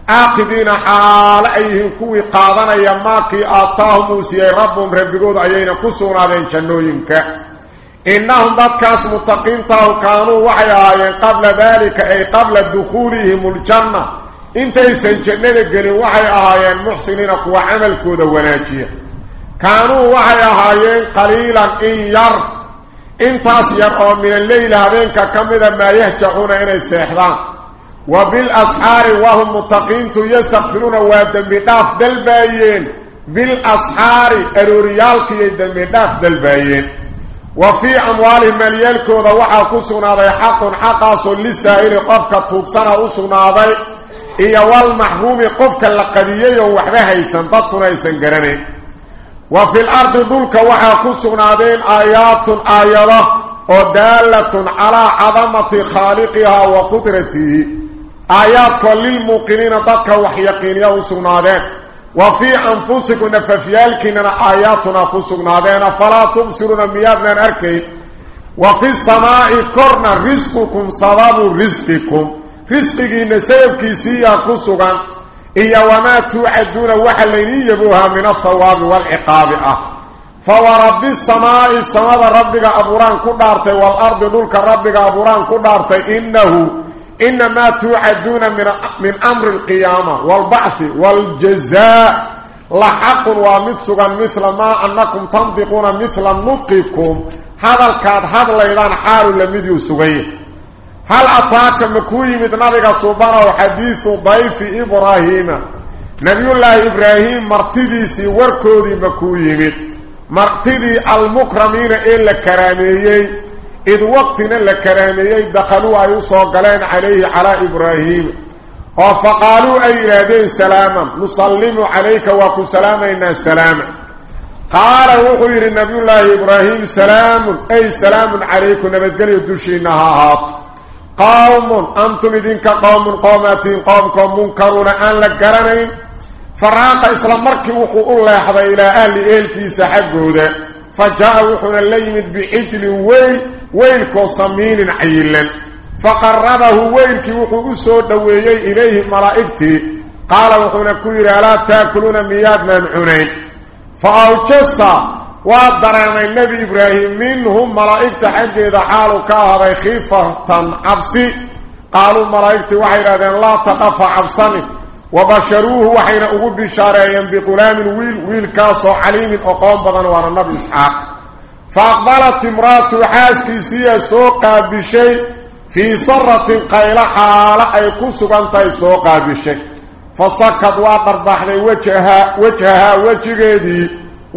آخذين حال أيهم كوي قادنا يماكي آتاهم موسيي ربهم ربقود أيين كسبنا ذين جنوينك إنهم ضدكاس متقين تاو كانوا وحيا قبل ذلك أي قبل دخولهم الجنة intaysan jannada gelin waxay ahaayeen muxsiniina kuwa camalkooda wanaajiya. Kaanuu waxay ahaayeen qaliilan in yar انتاس يا من الليل هذين كمدا ما يهجعون إلى السحر وبالاسحار وهم متقين يستغفرون وادم بداف دلبايين بالاسحار الريال كي يدم بداف دلبايين وفي اموالهم من يلكوا روعا كسونا حق حقا سلسا إلى قفك توكسنا اسونا ذي إيوال محروم قفك اللقبية يوحبها يسنطقنا يسنقرني يسن وفي الأرض ذلك وحاكسنا دين آيات آيات ودالة على عظمة خالقها وقدرته آيات للمقنين ضدك وحيقين يوسنا دين وفي أنفسك نففيالك إننا آياتنا قسنا دين فلا تبصرنا مياد من أركي وفي السماء كرنا رزقكم صلاب رزقكم رزقك إن سيبكي سيئا قسنا إيا وما توعدون وحل يبوها من الثواب والعقاب آه. فورب السماء السماء ربك أبوران كدارت والأرض ذلك ربك أبوران كدارت إنه إنما توعدون من, من أمر القيامة والبعث والجزاء. لحق ومثل مثل ما أنكم تنطقون مثل نطقكم. هذا الكاد هذا الليلان حال لم يدي هل أتاك مكوي من نبيك سبحانه وحديث ضيف إبراهيم؟ نبي الله إبراهيم مرتدي وركودي مكوي من مرتدي المكرمين إلا كراميي إذ وقتنا لكراميي دخلوا أيوصوا قلين عليه على إبراهيم. فقالوا أي لدين سلاما؟ نسلم عليك وكو سلامنا سلاما. قال وحير النبي الله إبراهيم سلام. أي سلام عليكم نبدل يدوشينها هات قوم أنتم إذنك قوم قوماتين قومكم منكرون أن لقرنين فراق إسلام مركي وقو الله حضا إلى أهل إلكي سحقه فجاء وحنا الليمد بعجل ويل ويلكو صمين عيلا فقربه ويلكي وحو أسود دويي إليه ملائكتي. قال وحنا كوير لا تأكلون ميادنا نعنين فأوجسا ودرنا النبي إبراهيم منهم ملائكة حق إذا حالوا كاهر خيفة عبسي قالوا ملائكة وحيرا لا تقف عبسني وبشروه وحين أقول بشاريا بغلام ويل ويل كاسو عليم أقوم بضان وراء النبي إسحاق فأقبلت امرأة حاسكي سيا سوقا بشيء في صرة قيلة حالة أي كسبانتي سوقا بشيء فسكت وقر بحثي وجهها وجهها وجهها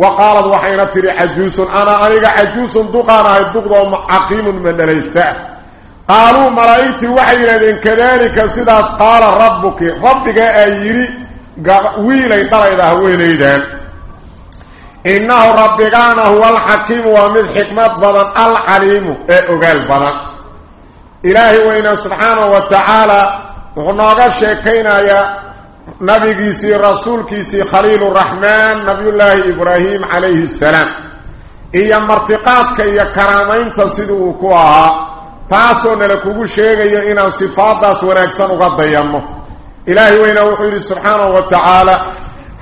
وقالت وحين تري عجوس أنا أنيق عجوس دقانا الدقضة عقيم من الاستاء قالوا ملايتي وحين ذين كذلك سداس قال ربك. ربك أيري ويلي طريده ويليدان إنه ربكانا هو الحكيم ومن حكمة بضن العليم. أقال بضن إلهي وإنا سبحانه وتعالى. ونوغا شيكينا يا نبيكيسي رسولكيسي خليل الرحمن نبي الله إبراهيم عليه السلام. إيا مرتقاتك إيا كرامين تصدقوا كواها تاسونا لكوكو شيغي إنا صفات داس ونكسن غضيامه إلهي وإنا وحيري سبحانه وتعالى.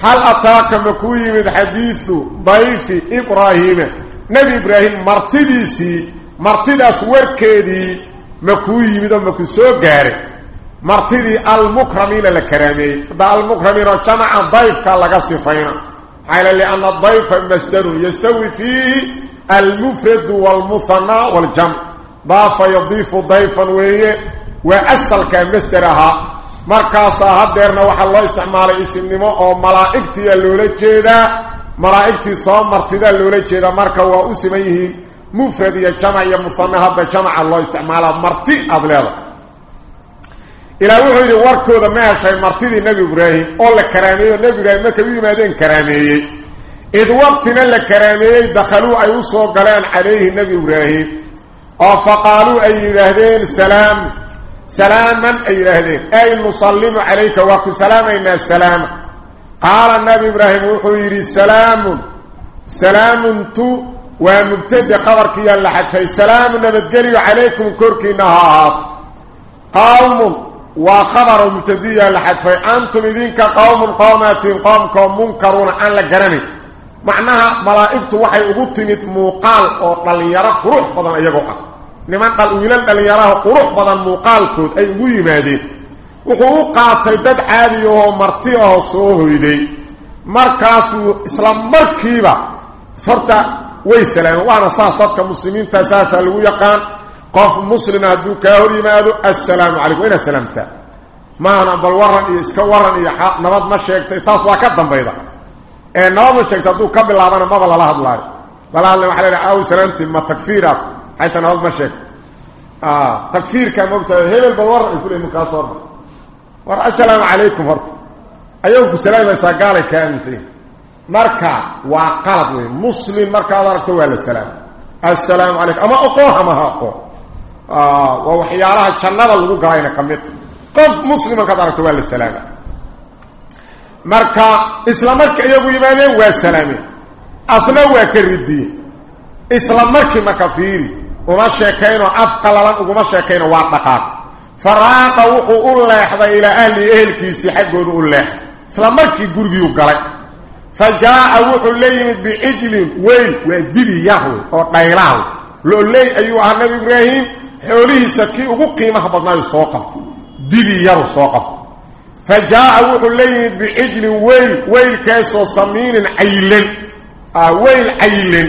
هل أتاك مكوي من حديث ضيف إبراهيم؟ نبي إبراهيم مرتديسي مرتداس وركيدي مكوي مرتدي المكرمين الكرامي دا المكرمي ضيف الضيف كاللغا صفين حيلا لأن الضيف مستر يستوي فيه المفرد والمثنى والجمع. ضاف يضيف ضيفا وهي وأسل كمسترها. مركز هدرنا وحال الله استعمال اسم نماء ملائكتي اللولجي دا ملائكتي صوم مرتدي اللولجي دا مركز وأسميه مفرد يجمع يمثنى هذا جمع الله استعمال مرتدي أبلاذا ilaa wuxuu yidhi warkooda ma heshay martidii nebi ibraahim oo la karaameeyey oo nebi ibraahim markay u yimaadeen karaameeyey id waqtina la karaameeyey dakhaluu ay u soo galeen calayhi nebi ibraahim oo faqaaluu ay yidhaahdeen salaam salaaman ay yidhaahdeen ay nusallimu calayka waa ku salaamaynaa salaama qaala nebi ibraahim wuxuu yidhi salaamun salaamuntu waa mubtade khabarkiiyaa la xadfay salaamu nabadgeliyo calaykum korkiina ha ahaato qawmun وخبر المبتدئ لحد في أنتم الذين قوم قوم قامكم منكرون عن الجرني معناها ملائكته وحي أو تيمت موقال أو دليرا روح بدن ايغو قد لمن قال ويل دليرا روح بدن موقال كود اي غو يمادي وحقوق قاتل بد عادي أو مرتي أو سوهيدي مركاس اسلام مركيبا صرت وي سلام وأنا صاصت كمسلمين تاسا لو يقان قف مسلم ادو كاوري ما ادو السلام عليكم. وين سلامتا ما أنا بل ورن إيه، اسك ورن إيه، يا نبض ما شيكت. إيه، تاس وا بيضا. اي نبض شيكت. ادو كبل لا أنا ما بلا لحد لا بلا لا وحل لا أو سلامتي ما تكفيرات حتى نبض ما شيك آه تكفير كان وقت هبل يقول كل مكاسر ور السلام عليكم ورت ايوك سلام يا سقال كان سي مركا وقلب مسلم مركا ورت السلام. السلام عليكم. أما اقوها ما اقوها qof muslim markaad aragto waa la salaama marka isla marka iyagu yimaadeen waa salaameen asna waa ka ridiyeen isla markii marka fiiri uma sheekayno af qalalan uguma sheekayno waa dhaqaaq faraaqa wuxuu u leexday ilaa ahli ehelkiisii xaggooda u leexday isla markii gurigiiu galay fa jaa-a wuxuu la yimid bicijlin weyl waa dibi yahwe oo dhaylaah looley xoolihiisa kii ugu qiimaha badnaayu soo qabtay. Dibi yaru soo qabtay. Fa jaa-a wuxuu la yimid bicijlin weyl weylkaasoo samiinin cayilan weyl cayilan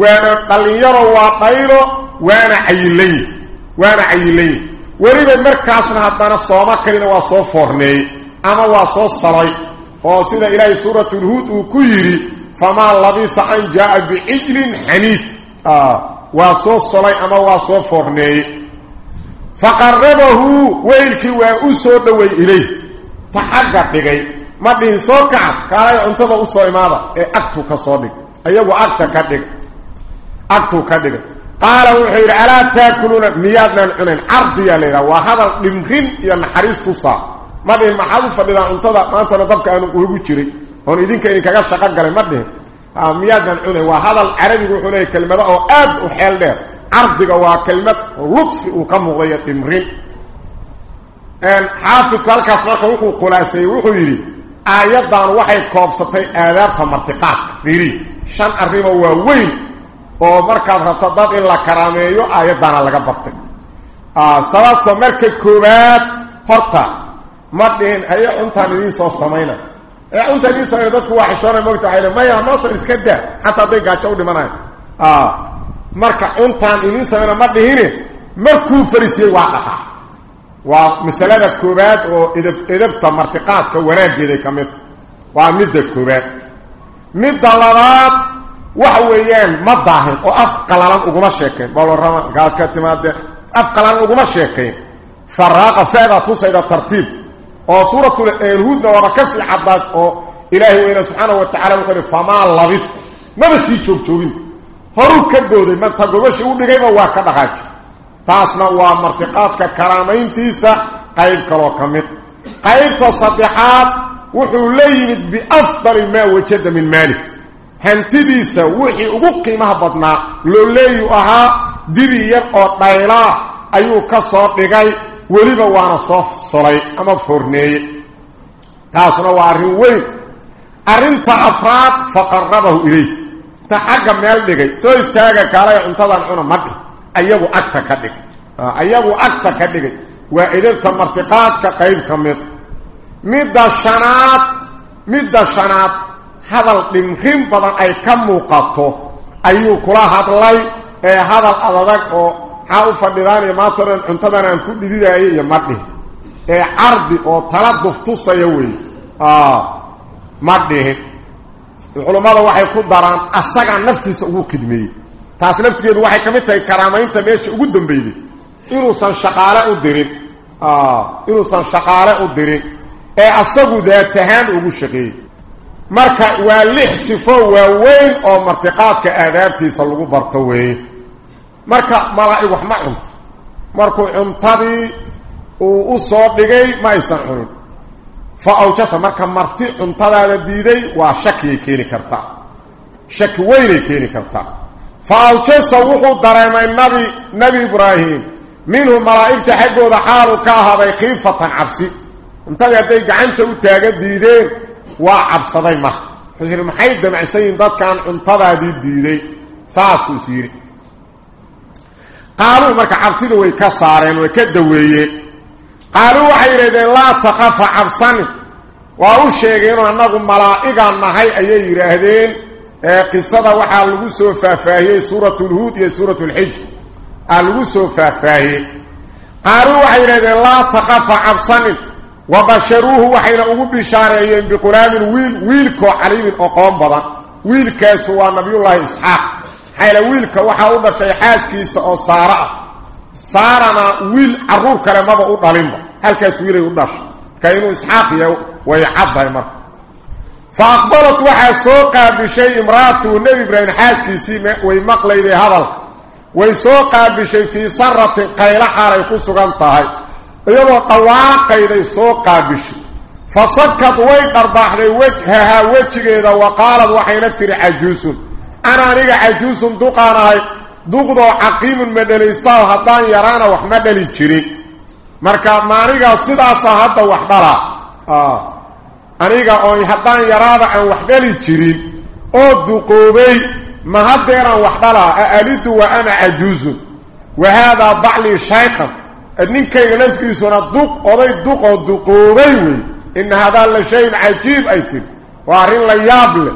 waana dhallinyaro waa dhaylo waana cayilanyi waana cayilanyi weliba markaasna haddana sooma kalina waa soo foorneeyey ama waa soo salay oo sida ilaahay suuratulhuud uu ku yidhi famaa labisa an jaa-a bicijlin xaniid waa soo solay ama waa soo foorneeyey. Faqarabahu weylkii waa u soo dhoway ilay. Ta xagga dhigay. Ma dhihin soo kaca kaalay cuntada u soo imaada ee agtuu ka soo dhig. Ayagu agta ka dhiga agtuu ka dhigay qaala wuxuu yidhi alaa taakuluuna miyaadnaan cunayn? Cardiyaa la yidhaha waa hadal dhimrin iyo naxariis tusaa ma dhihin maxaad u fadhidaa cuntada? Maantana dabka aanu ugu jiray oon idinka idinkaga shaqo galay ma dhihin wuxuu leeyahy kelmado oo aad u xeel dheer cardiga waa kelmad ludfi uu ka muuqdayo dhimrin xaafidku halkaas marka wuxuu khulaaseeyey wuxuu yidhi aayaddan waxay koobsatay aadaabta martiqaadka fiiri shan arrimo waa weyn oo markaad rabto dad in la karaameeyo aayaddaana laga bartay sababta marka koowaad horta ma dhihin haye cuntaan idiin soo samayna إيه، أنت دي سيدك وحشان مقطع إلى ما يا ناصر اسكدا حتى بيجا تشود منا آه. مركه انت اني سمنا ما دهينه مركو فريسي واقعه ومساله الكوبات واذا اذا تمرتقات كوراد بيدي كميت. وعمد الكوبات مد لرات وحويان ما ظاهر واثقل لهم وما شيكين بل رمى قال كاتماده اثقل لهم وما شيكين فراقه فاده توصل إلى ترتيب. Oo suuratul huudna waaba ka sii caddaad oo ilaahay weyne subxaanahu wa tacala wuxuu ihi famaa labis maba sii joogjoogin horuu ka booday manta gobashii u dhigayba waa ka dhaqaaji taasna waa martiqaadka karaamayntiisa qayb kaloo ka mid qaybta saddexaad wuxuu la yimid biafdali maa wajada min maalik hantidiisa wixii ugu qiimaha badnaa looleeyu ahaa dibi yar oo dhaylaa ayuu ka soo dhigay weliba waana soo solay ama foorneeye taasna waa arrin weyn. Arrinta afraad faqarabahu ilayh ta xagga meel dhigay soo istaaga kaalay cuntadan cuna ma ayagu agta ka dhig. Ayagu agta ka dhigay. Waa edabta martiqaadka qayb ka mid. Midda shanaad midda shanaad hadal dhimrin badan ay ka muuqato. Ayuu kula hadlay ee hadal adadag oo maxaa u fadhidaan iyo maanta dhan cuntadan aan ku dhididaayay iyo ma dhihi ee cardi oo taladuf tusaya wey. Ma dhihin culummada waxay ku daraan asagaa naftiisa ugu khidmeeyey taas laftigeedu waxay ka mid tahay karaamaynta meesha ugu dambeeyey inuusan shaqaale u dirin. Inuusan shaqaale u dirin. Ee asagu daatahaan ugu shaqeeyey marka waa lix sifo waaweyn oo martiqaadka aadaabtiisa lagu barto weeye marka malaa'ig wax ma cunto markuu cuntadii uu u soo dhigay ma aysan cunin fa awjasa marka marti cuntadaada diiday waa shakiyay keeni kartaa shaki weynay keeni kartaa fa awjasa wuxuu dareemay nabi nebi ibraahim minhu malaa'igta xaggooda xaalu ka ahaaday khiifatan cabsi cuntadii hadday gacanta u taaga diideen waa cabsaday marka wuxuu yidhi maxay damacsan dadkan cuntadaadii diiday saasuu is قالوا مركا عبسيدي وي كسارين وي كدوييين قالوا وحيريدين لا تخف عبساني وهو الشيخين وانناكم ملائقة النهاي إيه يرهدين قصة وحا الوسو فافاهي سورة الهود يا سورة الحج. آه الوسو فافاهي قالوا وحيريدين لا تخف عبساني وبشروه وحي أبو بشاريين بقرام ويل ويلكو عليم الأقوام بضا ويلكاسوا نبي الله إسحاق. Maxayla wiilka waxaa u dhashay xaaskiisa oo saara ah. Saarana wiil carruur kale maba u dhalinba. Halkaas wiilay u dhashay. Marka inuu isxaaq yahay way caddahay marka. Fa aqbalat waxaa soo qaabishay imra'atuhu nebi ibraahim xaaskiisii way maqlayday hadalka way soo qaabishay fii saratin qaylo xaalay ku sugan tahay. Iyadoo dhawaaqayday soo qaabishay. Fa sakad way dharbaaxday wejhahaa wejigeeda wa qaalad waxayna tiri cajuusun ana aniga cajuusun duqaan ahay duqdoo caqiimun ma dhalaystaaho haddaan yaraana wax ma dhali jirin. Marka ma aniga sidaasa hadda wax dhalaa aniga oo haddaan yaraada aan wax dhali jirin oo duqoobay ma haddeeraan wax dhalaa aalidu wa ana cajuusun. Wa haadaa baclii shayqan ninkayga lafkiisuna duq oday duqoo duqoobay wey. Ina hadaa la shayin cajiib ay tiri waa arrin la yaab leh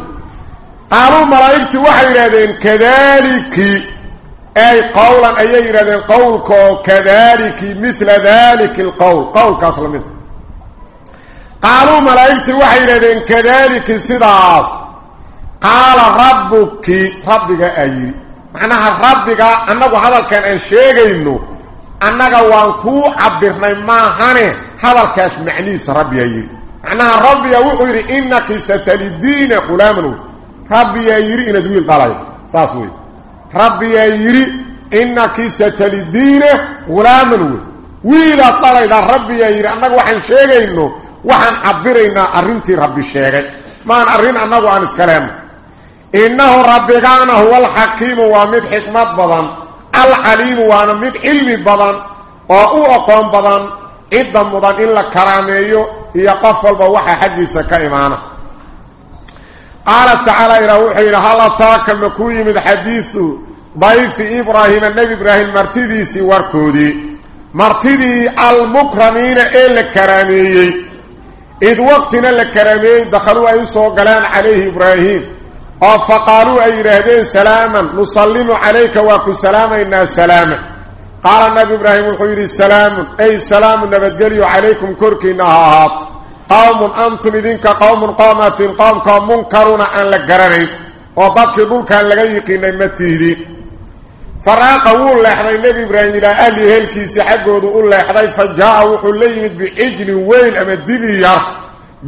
قالوا ملائكتي وحي يرادين كذلك أي قولا أي يرادين قولك كذلك مثل ذلك القول. قول كاصل منه. قالوا ملائكتي وحي يرادين كذلك سداس قال ربك ربك أيري معناها ربك أنك هذا كان أنشيك إنه أنك وانكو عبرنا ما هنه هذا كان معنيس ربي أيري معناها ربك أيري إنك ستلدين قلامنه ربي يري إنك ويل قالي فاسوي. ربي يري إنك ستلدين غلاما ويل ويل قالي إذا ربي يري أنك وحن شيغي إنه وحن عبر إن أرنتي ربي شيغي ما أن أرن أنك وحن اسكلام إنه ربي قانا هو الحكيم ومد حكمات بضان. العليم ومد علم بضان. وأو أقوم بضان. إذا مضان إلا كراميه يقفل بوحي حجي سكا إمانه قال تعالى إلى وحي إلى هل أتاك مكوي من حديثه؟ ضعيف في إبراهيم النبي إبراهيم مرتدي سواركودي مرتدي المكرمين إلا كرامي إذ وقتنا لكرامي دخلوا أي صغلان عليه إبراهيم. فقالوا أي رهدين سلاما نصلم عليك وكو سلاما إنا سلاما قال النبي إبراهيم الخير السلام أي سلام نبدل عليكم كركي نهاهاك aan la garanayn oo dadkii dhulkan laga yiqiinay ma tihdin faraaqa wuu leexday nebi ibraahim ilaa ahli heelkiisii xaggoodu u leexday fa jaa-a wuxuu la yimid bicijlin weyn ama dibi yar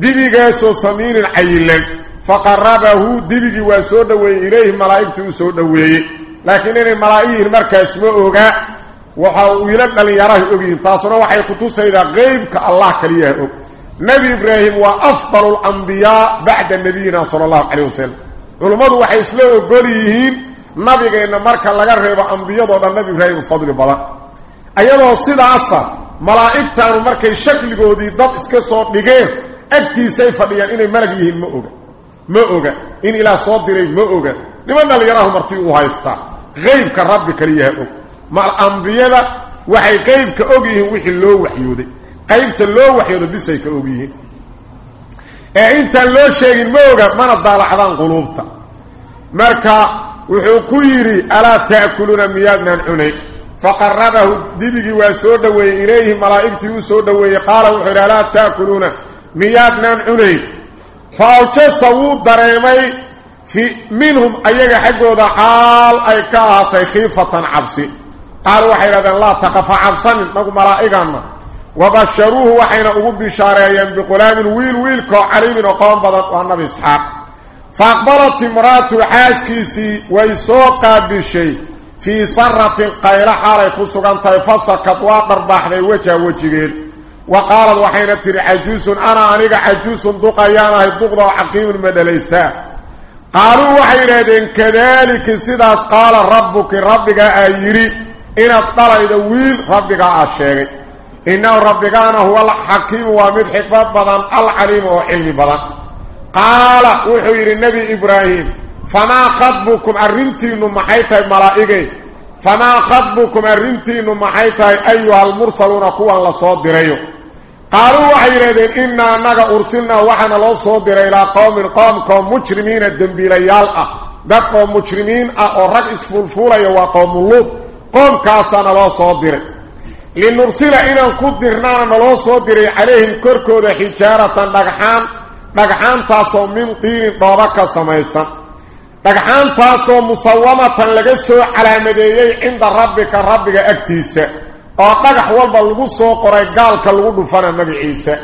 dibigaasoo samiinin cayilan faqarabahu dibigii waa soo dhoweeyey ilayhi malaa'igtii u soo dhoweeyey laakiin inay malaa'igiin markaas ma oga waxa wiila dhallinyarahay ogyihiin taasuna waxay kutusaydaa qeybka allah kaliyaha og نبي إبراهيم وأفضل الأنبياء بعد نبينا صلى الله عليه وسلم. ولماذا وحي إسلام قوليهين نبي قلنا مركا لغرب أنبياء ده نبي إبراهيم الفضل بلا. أيضا صدع أصر ملاعب تانو مركا الشكل قودي ضد إسكسوت لغير أكتي سيفا ليان إني ملقيهين مؤوغا مؤوغا إني إلى صوت ديري مؤوغا لماذا ليراه مرتيقوها يستع غيب كالرب كريه أوك مع الأنبياء وحي قيب كأوغيه وحي اللو وحيودي. Qaybta loo waxyoodo bisay ka og yihiin. Ee intaan loo sheegin ma oga mana daalacdaan quluubta. Marka wuxuu ku yidhi alaa ta'kuluuna miyaadnaan cunayn faqarabahu dibigii waa soo dhoweeyey ilayhi malaa'igtii uu soo dhoweeyey qaala wuxuu yidhi alaa taakuluuna miyaadnaan cunayn fa awjasa wuu dareemay fi minhum ayaga xaggooda xaal ay ka ahaatay khiifatan cabsi. Qaalu waxay idhahdeen laa taqafa cabsanin nagu malaa'iganna وبشروه وحين أبو بشاريين بقلام ويل ويل كعليم وقام بضط والنبي إسحاق. فأقبلت مرات الحاج كيسي ويسوق بشي في صرة قيلة حاليكو سوغانتا طيب فسكت وابر بحني وجه وجه وقالت وحين ترى عجوس أنا أنيق عجوس دوق أيانا الدوقضة وحقيم المدليستا. قالوا وحين دين كذلك سيداس قال ربك ربك أيري. إن الطلع دويل ربك أشيغي rabbuki rabbigaa aa yidhi inaad dhalayda wiil rabbigaa aa sheegay innahu rabbigaana huwa alxakiimu waa mid xikmad badan alcaliimu oo cilmi badan qaala wuxuu yidhi nebi ibraahim famaa khadbukum arrintiinnu maxay tahay malaa'igay famaa khadbukum arrintiinnu maxay tahay ayuha almursaluuna kuwan la soo dirayo qaaluu waxay yidhahdeen innaa annaga ursilnaa waxaana loo soo diray linursila inaan ku dirnaana naloo soo diray calayhim korkooda xijaaratan dhagxaan dhagxaantaasoo min tiinin dhooba ka samaysan dhagxaantaasoo musawamatan laga soo calaamadeeyey cinda rabbika rabbiga agtiisa oo dhagax walba lagu soo qoray gaalka lagu dhufana magaciisa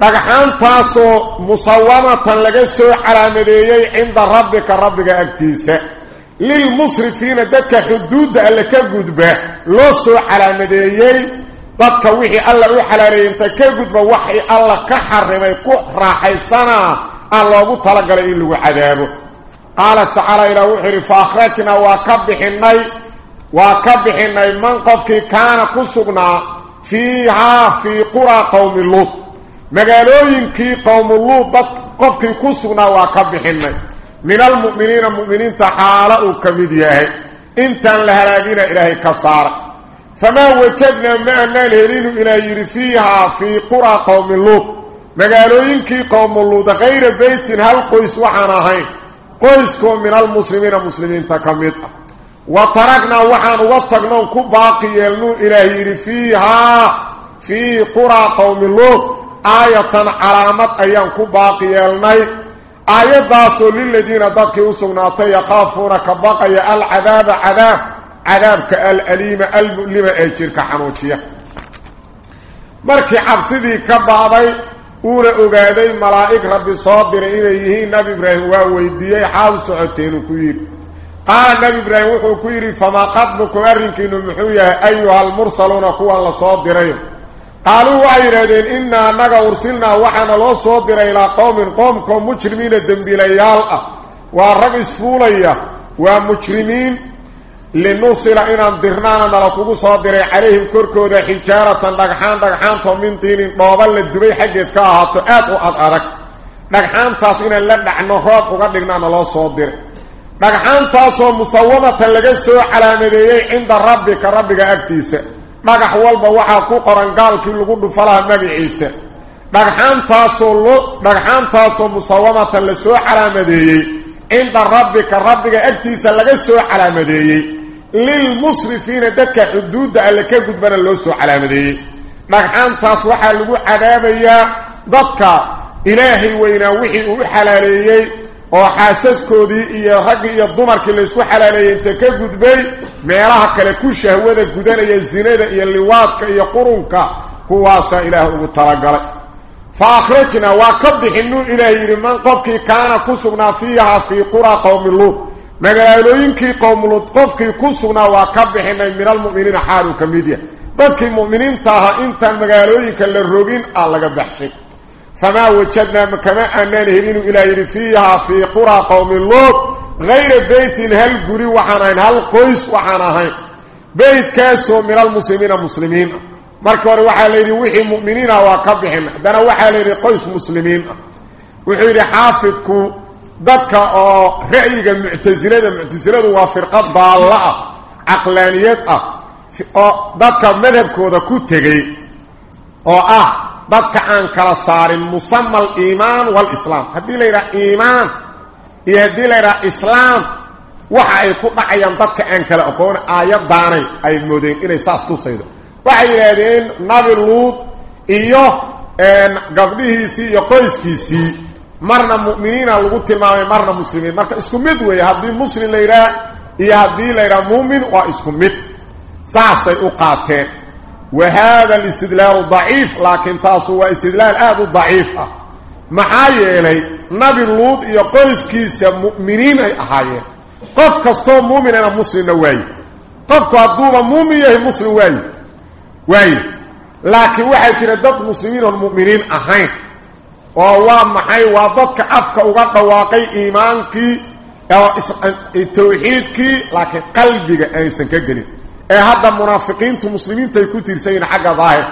dhagxaantaasoo musawamatan laga soo calaamadeeyey cinda rabbika rabbiga agtiisa للمصرفين دك حدود على كجد به. لص على مديي دكا وحي الله روح على انت كجد وحي الله كحرم. كو راحسنا الله بو تلقى ان لو عذابه. قال تعالى إلى وحر فاخرتنا وكبح وكبحني من قف كان قصنا فيها في قرى قوم لوط. مغالوين كي قوم اللوط قف كي وكبح وكبحني من المؤمنين المؤمنين تعالى كمديه انت لهلاغينا إلهي كسار فما وجدنا ما نلهلين إلى يرفيها في قرى قوم لوط ما قالوا انكي قوم لوط غير بيت هل قيس وحنا هين. قيسكم من المسلمين المسلمين تكمد وتركنا وحنا وطقنا كباقي يلنو إلى يرفيها في قرى قوم لوط آية علامة أيام كباقي يلنو آيات آسول للذين داتك يوسونا تيقافون كباقي العذاب عذاب عذاب كالأليم لما أجير كحنوشية مركي عبسدي كباباي أولا أغادي ملائك ربي صادر إليه نبي إبراهيم ويدي حال سعوتين كوير قال نبي إبراهيم وحو كويري فما قد بكم أرنكين محوية أيها المرسلون كوان لصادرين قالوا وايرادين اننا نغ أرسلنا وحنا لو سو إلى قوم قومكم مجرمين دمبليال ورجس فوليا. ومجرمين لنوصل إلى درنا ملكو سو دير عليهم كركودة حجارة. دغحان دغحان من تين دوبل دبي حجت كاهت اكو اضرك دغحان تاسين لا دحنا روق قدنا لو سو دير دغحان تاسو مصومه لغ سو علامه عند ربك. ربك أكتيسة. Dhagax walba waxaa ku qoran gaalkii lagu dhufalaha magaciisa dhagxaantaasoo lo dhagxaantaasoo musawamatan la soo calaamadeeyey cinda rabbika rabbiga agtiisa laga soo calaamadeeyey lilmusrifiina dadka xuduudda alle ka gudbana loo soo calaamadeeyey dhagxaantaas waxaa lagu cadaabayaa dadka ilaahay weynaa wixii uu u xalaaleeyey oo xaasaskoodii iyo raggii iyo dumarkii laysku xalaaleeyey inta ka gudbay meelaha kale ku shahwada gudanaya zinada iyo liwaadka iyo qurunka kuwaasaa ilaah ugu talagalay fa akhrajnaa waa ka bixinuu ilaah man qofkii kaana ku sugnaa fiihaa fii quraa qowmi luud magaalooyinkii qowmuluud qofkii ku sugnaa waa ka bixinay min almu'miniina xaaluu ka mid yahay dadkii mu'miniinta ahaa intaan magaalooyinka la rogin aa laga baxshay famaa wajadnaa kama aanaan helinu ilaah yidhi fiihaa fii quraa qowmi luud hayra beytin hal guri waxaan ahayn hal qoys waxaan ahayn beytkaasoo min almuslimiina muslimiin ah markii hore waxaa layidhi wixii mu'miniin ah waa ka bixin haddana waxaa layidhi qoys muslimiin ah wuxuu yidhi xaafidku dadka oo ra'yiga muctasilada muctasiladu waa firqad daalla ah caqlaaniyad ah oo dadka madhabkooda ku tegey oo ah ضدك عن كلا صار مصمم الايمان والاسلام هدي لي ايمان يهدي لي اسلام وحاي كو دحيان ضدك عن كلا اكون ايات داني اي مودين اني ساس تو سيدو وحاي يريدين نبي لوط أيوه ان غبدي سي يقويسكي سي مرنا مؤمنين لو تيماي مرنا مسلمين مرك اسكو ميد وي هدي مسلم ليرا يا هدي ليرا مؤمن واسكو ميد ساس اوقاتين وهذا الاستدلال ضعيف لكن تاسو هو استدلال هذا ضعيف. معايا إلي نبي اللوط يقول اسكيس مؤمنين أحايا قف كستو مؤمن أنا مسلم نوي قف كأدوبة مؤمن يهي مسلم وي وي لكن وحي يردد مسلمين والمؤمنين أحايا والله معايا وضدك أفك أغطى واقعي إيمانك التوحيدك لكن قلبك أيسا كجلي ee hadda munaafiqiintu muslimiintay ku tirsan yihiin xagga daahir.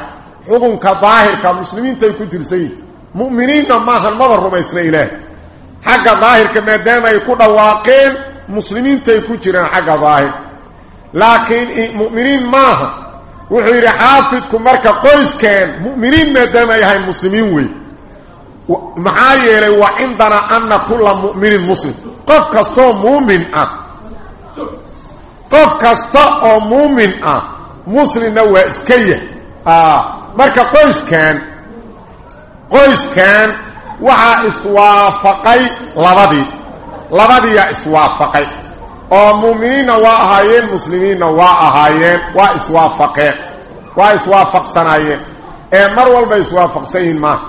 Xukunka daahirka muslimiintay ku tirsan yihiin mu'miniinna maahan maba rumaysna ilaah. Xagga daahirka maadaama ay ku dhawaaqeen muslimiintay ku jiraan xagga daahir. Laakiin mu'miniin maaha. Wuxuu yidhi xaafidku marka qoyskan mu'miniin maadaama ay ahayn muslimiin wey maxaa yeelay wa cindanaa ana kulla mu'minin muslim. Qof kastoo muumin ah qof kasta oo muumin ah muslimna waa iska yah. Marka qoyskan qoyskan waxaa iswaafaqay labadii labadiiyaa iswaafaqay. Oo muuminiinna waa ahaayeen muslimiinna waa ahaayeen waa iswaafaqeen waa iswaafaqsanaayeen. Ee mar walba iswaafaqsan yihiin maaha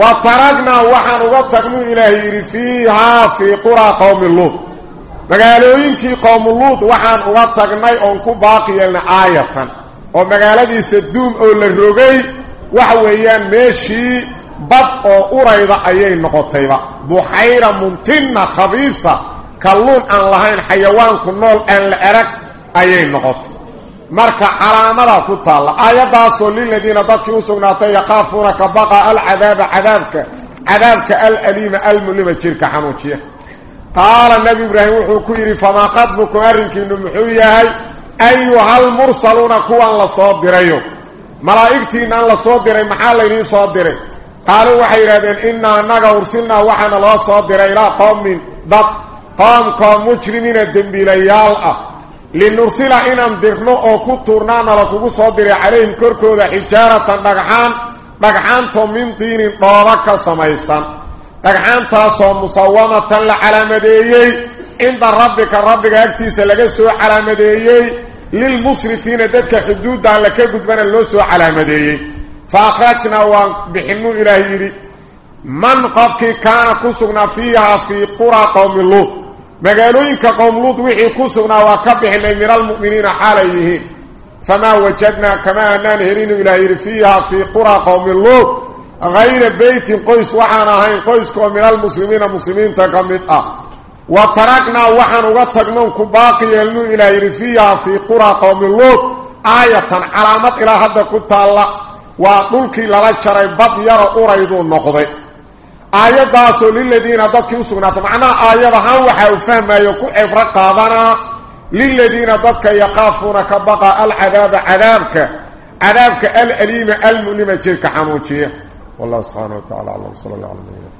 wa taragnaa waxaan uga tagnuu ilaahay yidhi fiihaa fii quraa qowmi luud magaalooyinkii qowmuluud waxaan uga tagnay oon ku baaqi yeelnay aayatan oo magaaladiisa duum oo la rogay waxa weeyaan meeshii bad oo urayda ayay noqotayba. Buxayra muntinna khabiisa kalluun aan lahayn xayawaanku nool aan la arag ayay noqotay. Marka calaamada ku taalla aayaddaasoo liladiina dadkii u sugnaatay yakhaafuuna ka baqa alcadaaba cadaabka cadaabka alaliima almulima jirka xanuujiya قال النبي إبراهيم وحكيري فما قد مكمارك من محوياهي أيها المرسلون كوان لصادره ملائكتين أن لصادره محالين صادره قالوا وحيرادين ان أنك أرسلنا وحنا لا لصادره إلى قوم من ضد. قوم قوم مجرمين الدنبيليال أه. لنرسل إنا مدرنا أكو ترنانا لكو صادره عليهم كركو ذا حجارة نقحان نقحانتم من دين طارك سميسان. فقعانتا سو مصومة على مديي عند ربك ربك اكتيس لقسو على مديي للمصرفين دادك حدود دان لكي قدبان اللوسو على مديي فأخرجنا وان بحنو إلهي من قفك كان كسونا فيها في قرى قوم الله مغالوين كقوم الله وحي كسونا وكفح من المؤمنين حاليهين فما وجدنا كما أنان هرين إلهي فيها في قرى قوم الله غير بيت قيس وحنا هين قيس من المسلمين مسلمين تكمتا آه. وتركنا وحنا وغتقنا كباقي يلو إلى يرفيا في قرى قوم اللوت آية علامات إلى حد كتا الله. وقلك للاجر بط يرى أريد نقضي آية داسو للذين دات كيوسونا تمعنا آية هم وحاو فهم يكو إبرق هذانا للذين دات يقافون كبقى العذاب عذابك. عذابك الأليم المنمة جيرك حموشيه wallah subxaana wa tacala aclam sal alla ala nabina